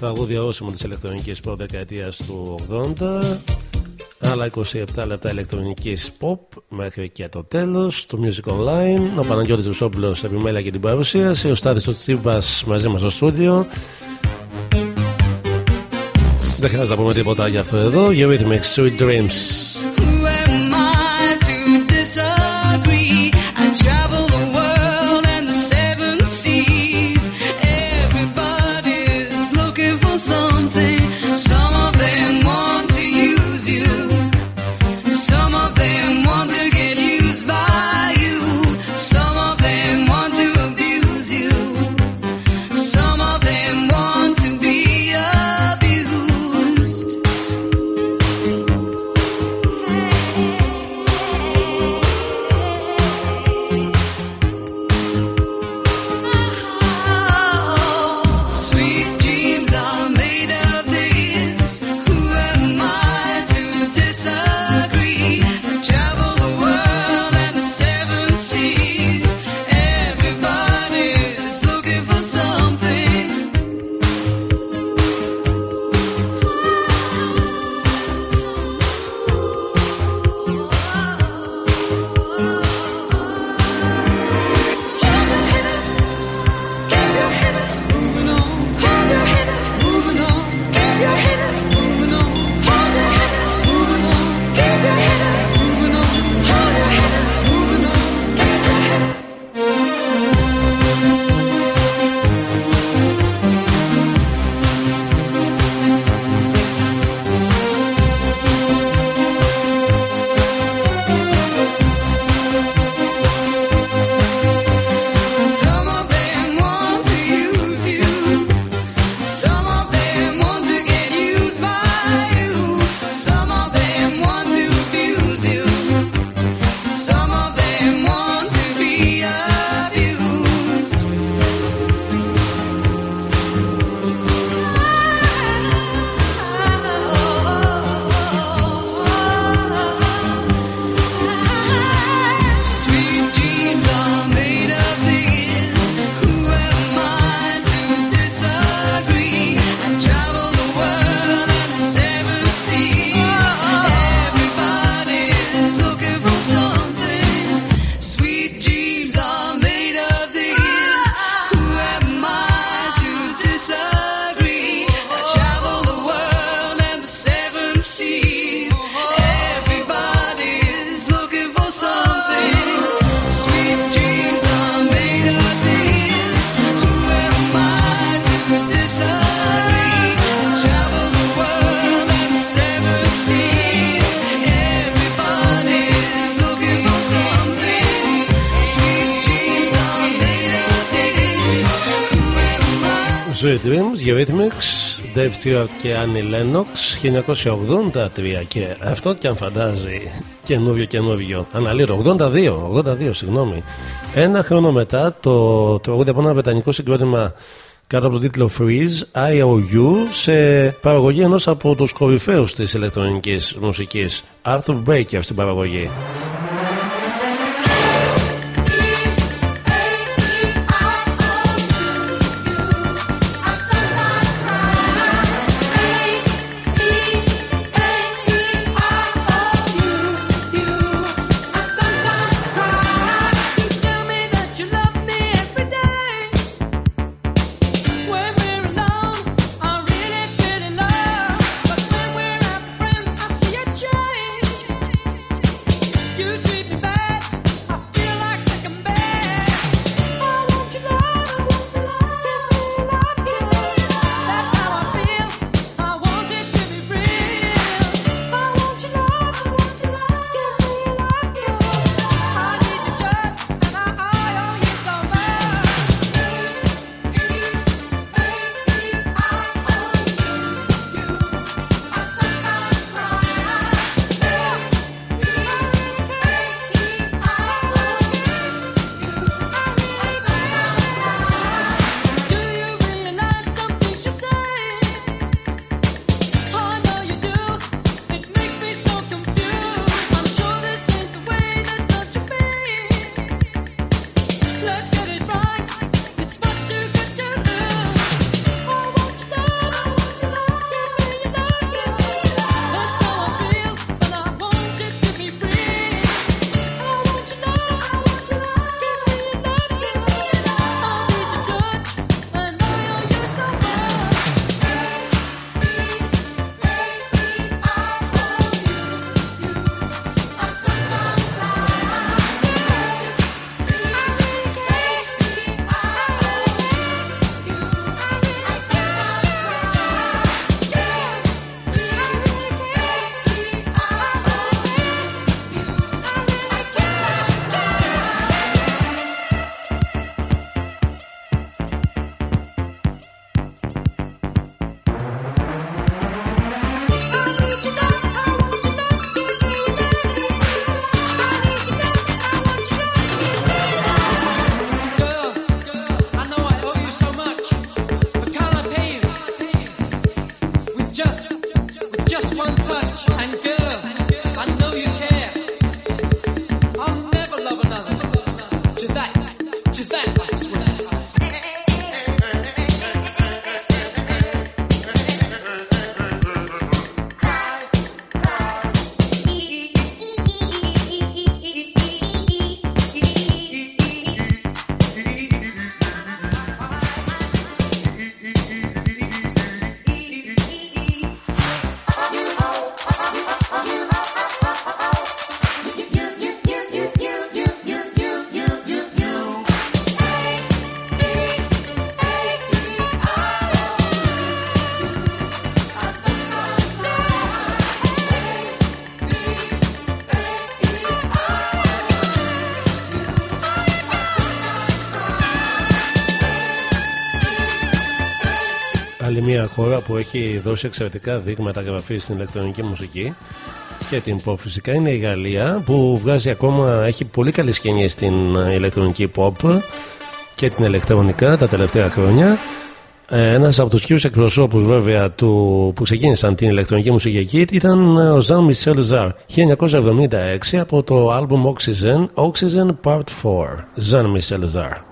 [SPEAKER 17] Τραγούδια όσιμο της ηλεκτρονικής pop δεκαετίας του 80. Άλλα 27 λεπτά ηλεκτρονικής pop μέχρι και το τέλος του Music Online. Ο Παναγιώτης σε επιμέλεια και την παρουσίαση. Ο Στάδη του Τσίμπας μαζί μας στο στούδιο. Δεν χρειάζεται να πούμε τίποτα για αυτό εδώ. Eurythmics Sweet Dreams. Η Λένοξ 1983 και αυτό και αν φαντάζει καινούριο καινούριο. Αναλύτω. 82, 82 συγγνώμη. Ένα χρόνο μετά το τραγούδι από ένα βρετανικό συγκρότημα κάτω από τον τίτλο Freeze IOU σε παραγωγή ενός από τους κορυφαίους της ηλεκτρονικής μουσικής. Arthur Baker στην παραγωγή.
[SPEAKER 1] Χώρα που έχει δώσει εξαιρετικά δείγματα γραφής στην ηλεκτρονική μουσική και την pop φυσικά είναι η Γαλλία που βγάζει ακόμα, έχει πολύ καλή σκηνή στην ε, ηλεκτρονική pop και την ηλεκτρονικά τα τελευταία χρόνια. Ε, Ένας από τους κύριους εκπροσώπους βέβαια του, που ξεκίνησαν την ηλεκτρονική μουσική εκεί ήταν ε, ο Jean Michel Jarre 1976 από το album Oxygen, Oxygen Part 4. Jean Michel Jarre.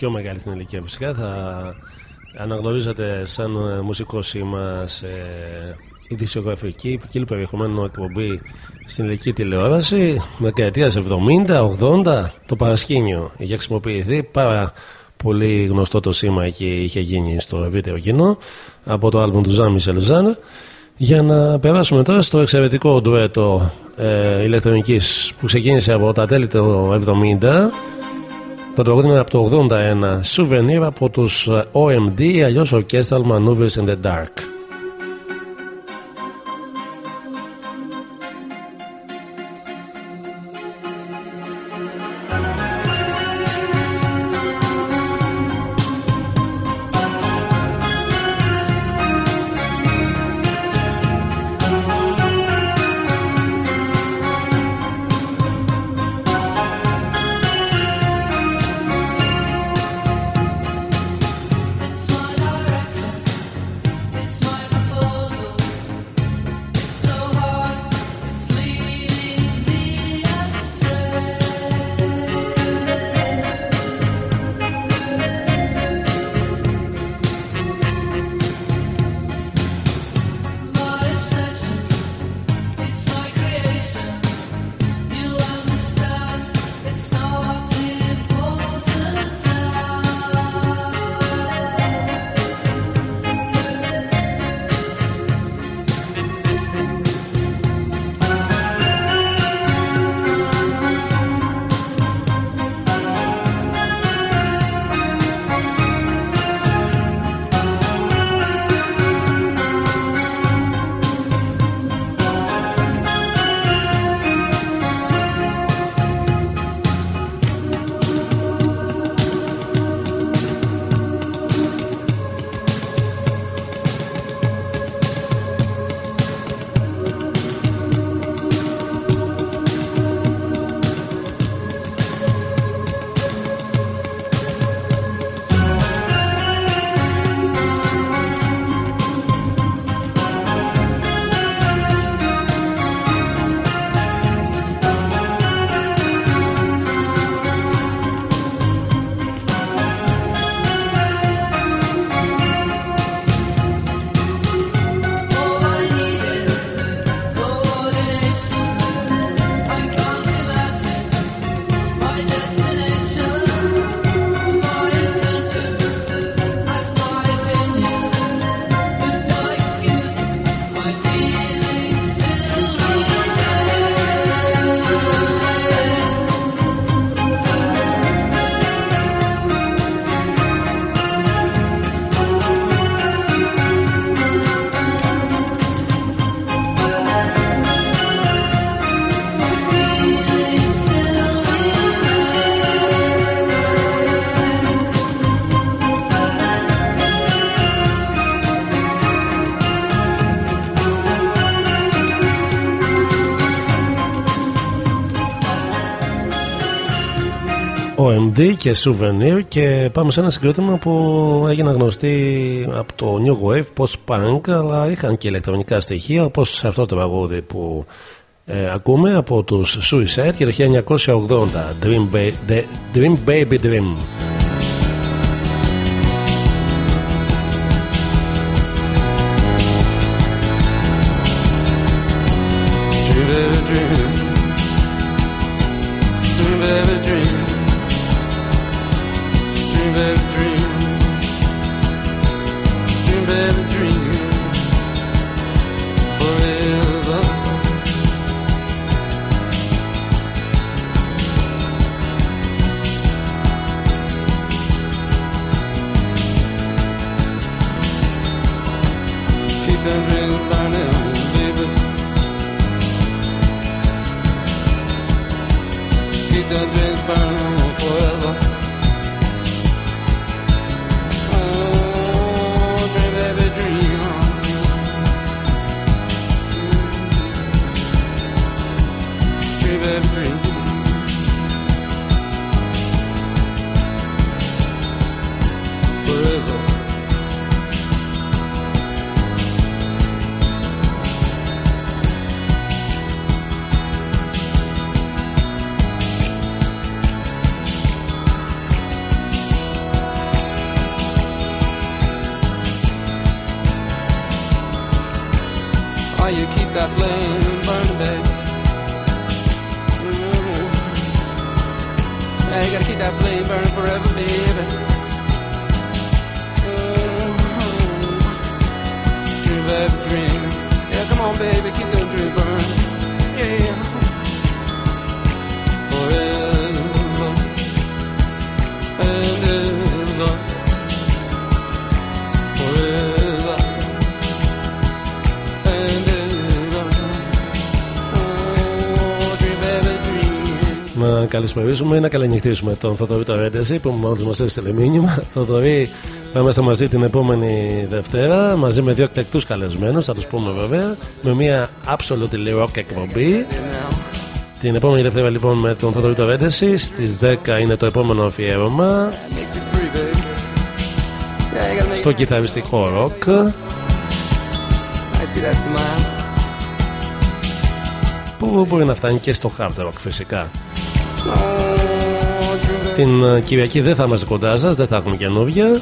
[SPEAKER 1] Πιο μεγάλη στην ηλικία φυσικά. Θα αναγνωρίζετε σαν ε, μουσικό σήμα σε ειδησιογραφική ποικίλου περιεχομένου εκπομπή στην ηλική τηλεόραση. Δεκαετίας 70-80 το παρασκήνιο είχε χρησιμοποιηθεί. Πάρα πολύ γνωστό το σήμα εκεί είχε γίνει στο ευρύτερο κοινό από το άλμπουμ του Ζάμι Σελζάν. Για να περάσουμε τώρα στο εξαιρετικό ντουέτο ε, ηλεκτρονικής που ξεκίνησε από τα τέλη του 70 το τραγούδι είναι από το 81 Souvenir από τους ε, OMD αλλιώς Orchestral Maneuvers in the Dark και Souvenir και πάμε σε ένα συγκρότημα που έγινε γνωστή από το New Wave, post-punk αλλά είχαν και ηλεκτρονικά στοιχεία όπως σε αυτό το τραγούδι που ε, ακούμε από τους Suicide και το 1980 Dream, Ba- The Dream Baby Dream
[SPEAKER 18] Dream,
[SPEAKER 1] καλησπερίσουμε ή να καληνυχτήσουμε τον Θοδωρή Τωρέντεση που μόλις μας έστειλε μήνυμα. Θοδωρή, θα είμαστε μαζί την επόμενη Δευτέρα μαζί με δύο εκλεκτούς καλεσμένους, θα τους πούμε βέβαια, με μια absolutely rock εκπομπή. Την επόμενη Δευτέρα λοιπόν με τον Θοδωρή Τωρέντεση, στις 10 είναι το επόμενο αφιέρωμα στο κιθαριστικό rock.
[SPEAKER 18] I see that smile.
[SPEAKER 1] που μπορεί να φτάνει και στο hard rock φυσικά. Την ε, Κυριακή δεν θα είμαστε κοντά σας, δεν θα έχουμε καινούργια.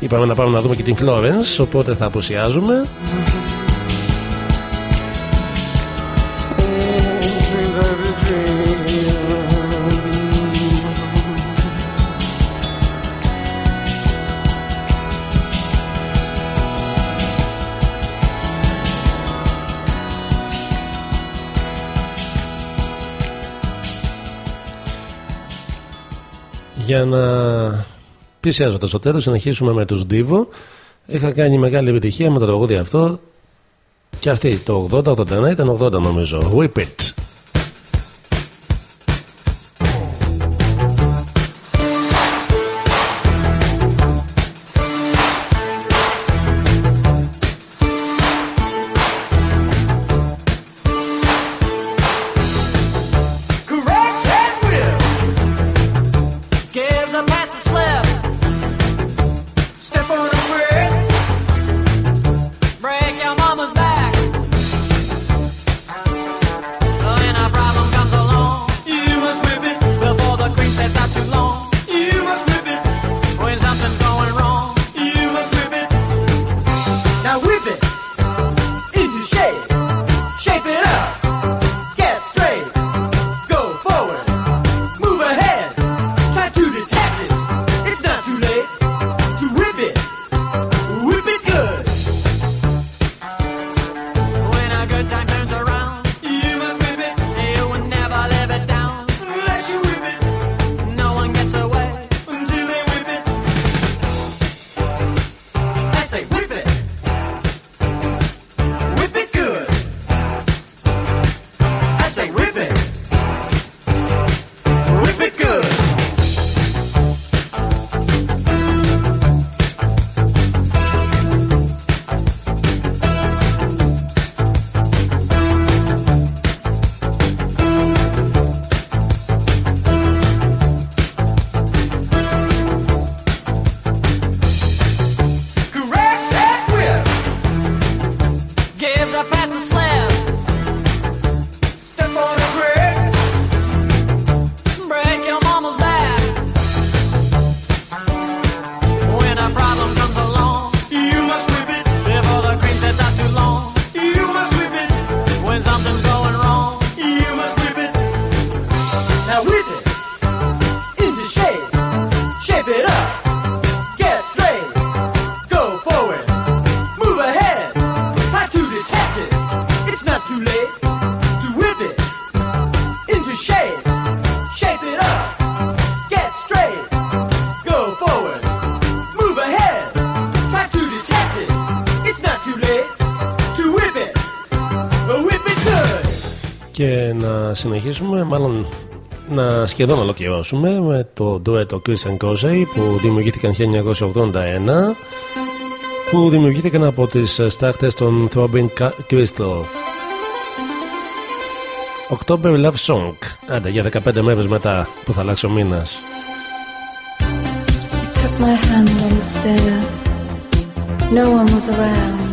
[SPEAKER 1] Είπαμε να πάμε να δούμε και την Florence, οπότε θα αποσιάζουμε. Για να πλησιάζοντας στο τέλος, συνεχίσουμε με τους Divo. Είχα κάνει μεγάλη επιτυχία με το τραγούδι αυτό. Και αυτή το 80-81 ήταν 80 νομίζω. Whip it. Να συνεχίσουμε, μάλλον να σχεδόν ολοκληρώσουμε με το ντουέτο Chris and Cosey που δημιουργήθηκαν 1981 που δημιουργήθηκαν από τις στάχτες των Throbbing Ca- Crystal. October Love Song. Άντε για 15 μέρες μετά που θα αλλάξει ο μήνας.
[SPEAKER 19] took my hand on the stair. No one was around.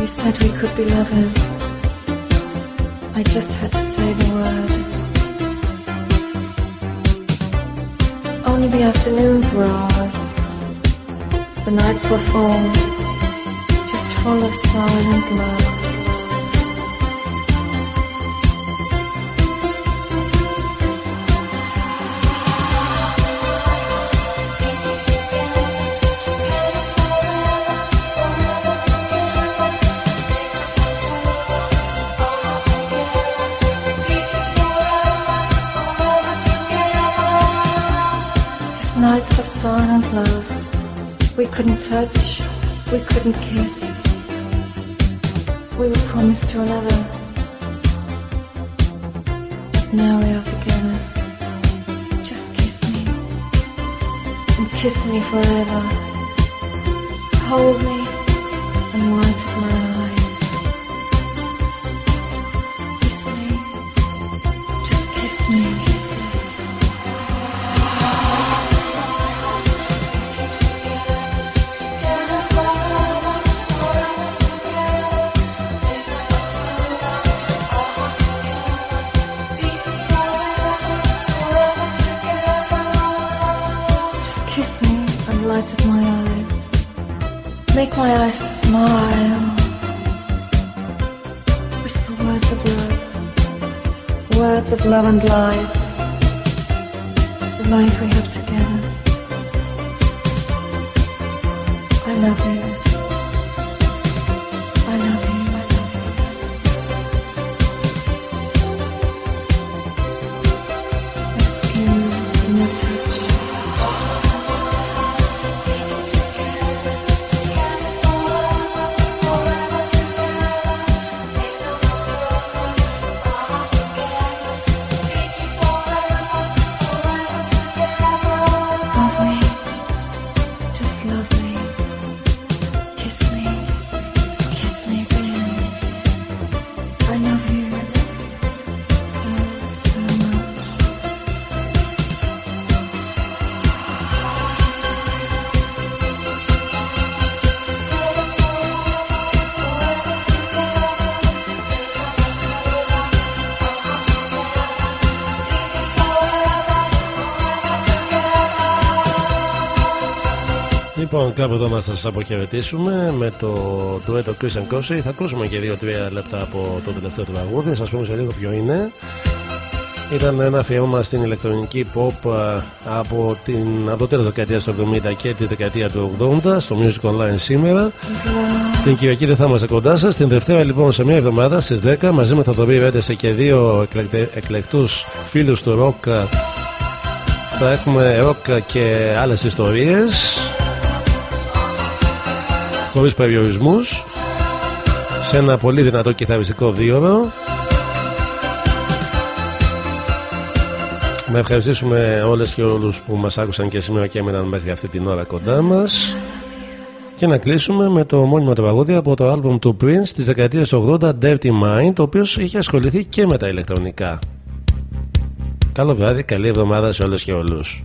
[SPEAKER 19] You said we could be lovers. I just had to say the word. Only the afternoons were ours. The nights were full, just full of silent love. Couldn't touch, we couldn't kiss. We were promised to another. Now we are together. Just kiss me. And kiss me forever. Hold me and
[SPEAKER 1] κάπου εδώ να σας αποχαιρετήσουμε με το ντουέτο Chris and Cosey. Θα ακούσουμε και 2-3 λεπτά από το τελευταίο τραγούδι. Θα σας πούμε σε λίγο ποιο είναι. Ήταν ένα αφιέρωμα στην ηλεκτρονική pop α, από, την, από το τέλος δεκαετίας του 70 και τη δεκαετία του 80 στο Music Online σήμερα. Την Κυριακή δεν θα είμαστε κοντά σας. Την Δευτέρα λοιπόν σε μια εβδομάδα στις 10 μαζί με Θοδωρή Ρέντεσε και δύο εκλεκτε, εκλεκτούς φίλους του ροκ α, θα έχουμε ροκ και άλλες ιστορίες χωρίς περιορισμούς σε ένα πολύ δυνατό κιθαριστικό δίωρο να ευχαριστήσουμε όλες και όλους που μας άκουσαν και σήμερα και έμειναν μέχρι αυτή την ώρα κοντά μας. Και να κλείσουμε με το μόνιμο τραγούδι από το άλμπουμ του Prince της δεκαετίας του 80 Dirty Mind ο οποίος είχε ασχοληθεί και με τα ηλεκτρονικά. Καλό βράδυ, καλή εβδομάδα σε όλες και όλους